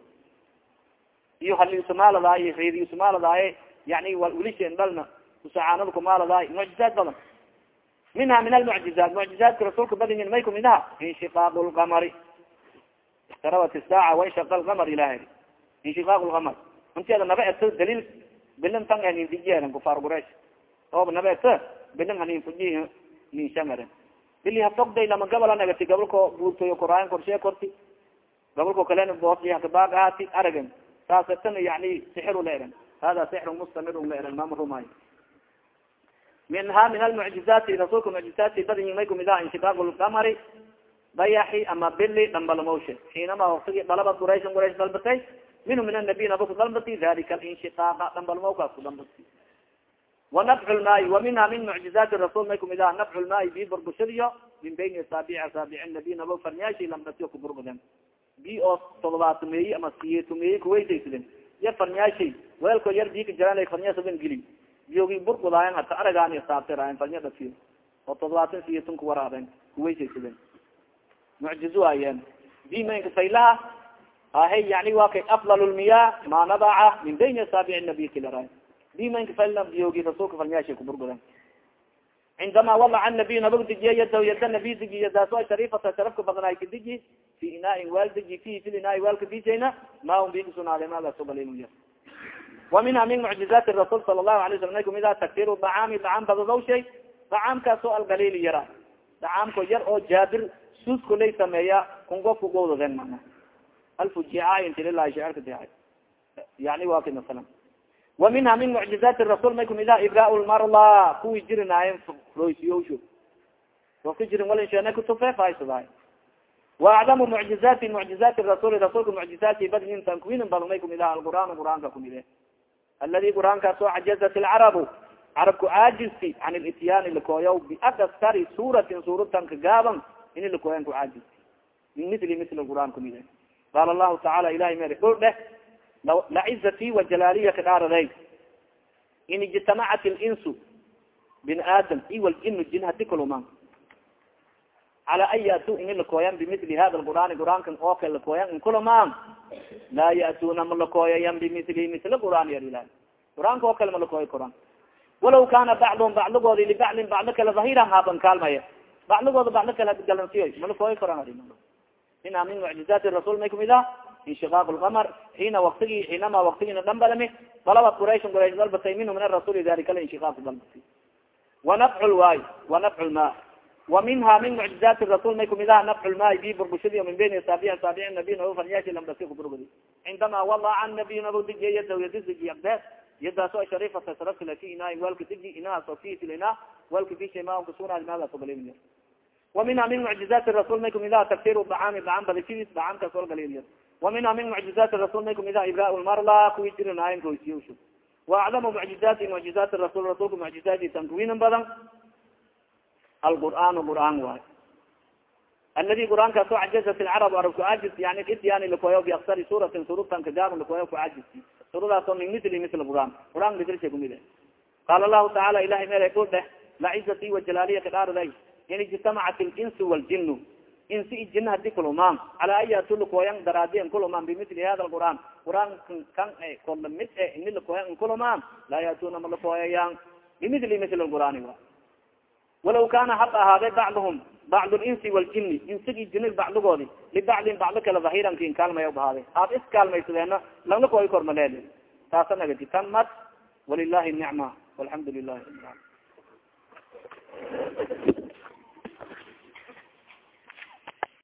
iyo haliusumaaladaay reediusumaaladaay yani wilishen dhalna usacaanada kumaaladaay mucjizaad badan minha min almucjizaat mucjizaadka rasuulka badin may kumid aha inshiqaaq lqamari iqtarabat isaaca wanshaqa lqamar ilahay inshiqaaq lqamar inteeda naba eto daliil bilan tan hanindijeeran kufaar quraish ooba naba eto bilan hanin fuji nin shamaren bili hafogday lama gabala nagati gabalko buurtoyo koraayan korshee korti gabalko kalena boosdi hakabaag ahaati aragan saasatan yani sixiru la eran hada sixru mustamirun la eran mama rumaayo minha min almucjizaati rasuulka mucjizaati badin may kumid aha inshibaaq lqamari dayaxi ama bili dhambalmawshe xiinama waktigi dalabad qurayshn quraysh dalbatay minhu min anabiy nabaku dalbati dalika alinshiqaaqa dhambalmawkaas ku dalbati wanafcu lmaay wa minha min mucjizaati rasul may kumid aha nafcu lmaay bi burbushadiyo min bayni asaabici asaabici nabiy naba farnyaashi lambatiyo kuburbuden bi oo todobaatumeeyi ama siyetumeeyi kuweysaysden ya farnyaashi weelko yar bika jaran farnyaasadan geli biyogi burgudaayan hata aragaan saabtirayan farnya dhafiyo oo todobaatan siyetun kuwaraaben kuweysaysaden mucjizo ayeen bi maynka saylaha ahay yani wa kay afdal lmiya ma nadaca min bayni asaabici nabiy kilara bimanka fayla biyogi rasulka farnyaashi kuburgudan cindama walaca nabiy nabag dejiye yadaw yada nabiy deji yadaaso sharifata sharafka badnaay ka deji fi inaain waal deji fi fi inaai waalka dijayna ma un bi kusunaade maalasobalya wa minha min mucjizaati rasul sala lahu alay slam nay kumid ah taktiru dacaami dacaam badadaw shay dacaamkaasoo algalili yara dacaamko yar oo jaabir suusko lay sameeya kun gofka gowdaden mana alfujica intililahi shacerka dihay yani wa ki minha min mucjizaati rasul may kumid ah ibraa lmarla kuwi jirinaayen roysiyosho ofka jirin walinsheene kutufe faysadaay wa acdamu mucjizaati mucjizaati rasuli rasulka mucjizaati badin tankwinin badan may kumid ah qur'aanka kumide aladi qur'aankaas cajazat ilcarabu carabku caajisti can lityaani lakooya biakastari suuratin suuratan ka gaaban ini lakooyan ku min mili mil qur'aan kumid qaala lahu tacaala ilahay mer dhul dheh lacizati wajalaaliya ka dhaaraday in ijtamacat linsu bin aadam iwaljinu jin hadi kalumaan cala an yatu ini lakooyan bimili hada lqur'aani qur'aankan oo kale lakooyan in kulamaan laa ya'tuna ma lakooyayan bimili misla qur'aan yar ilahi qur'aanka oo kale ma lakooya koraan walaw kana bacdum bacdigoodi libacdin bacdo kale dahiran haaban kaalmaya bacdigooda bacdo kale galansiyo ma lakooya koraan ina min mucjizaati rasul may kumid ah inshiqaaq lqamar xiina waktigi xiinama waktigina dhambalami dalabat qurayshn quraysh dalbatay minhu min arasuli dalika inshiqaaq dalbati wanafcu lwaay wanafcu lma wa minha min mucjizaati rasul may kumid ah nafcu lmaay bi burbushadi min bayn asaabi asaabici nabiy naufan yashi lambasi kuburgudi cindama wadaca nabiy nabo dijiya yadaw yadisigi yaqdeed yadaas oo sharifata fi inaa walka diji inahaas oo fi filina walka bishay ma kusunaad maadaas ogalin wa minha min mucjizaati rasul may kumid ah tafsir dacaami dacaan badishidiis dacaamkaas olgaliliya wa minha min mucjizaati rasul may kumid ibraa lmarla kuwi jirinaayan goysiyushu wa acdamu mucjizaati mucjizaati rasul rasulka mucjizaadiisan kuwinan badan alqur'aan qur'aan waay aladi qur'aankaas oo cajazat ilcarab arabku cajis yani ityani lakoyo biaksari suuratin suratan kagaaban lakoyo ku cajis suuradaas oo min mili mil qur'aan qur'aan misilsha kumid qaala lahu tacaala ilahay meel dhul dheh lacizati wajalaaliya kadhaaraday in ijtamacat linsu waljinu insi i jina hadi kulumaan cala an yatu lakoyan daraadiyan kulumaan bimili hada lqur'aan qur'aan kan kola mid ini lakoyan nkulumaan laa yatuna ma lakoyayan bimili mil qur'aani wa walaw kana hab ahaade bacduhum bacd linsi waljini insigi jini bacdigoodi libacdin bacdo kale dahiran kin kaalmaya bahaade aad is kaalmaysadeena langla koy kormaleel taasa nagati tamat walilahi nicma walxamdu lilahi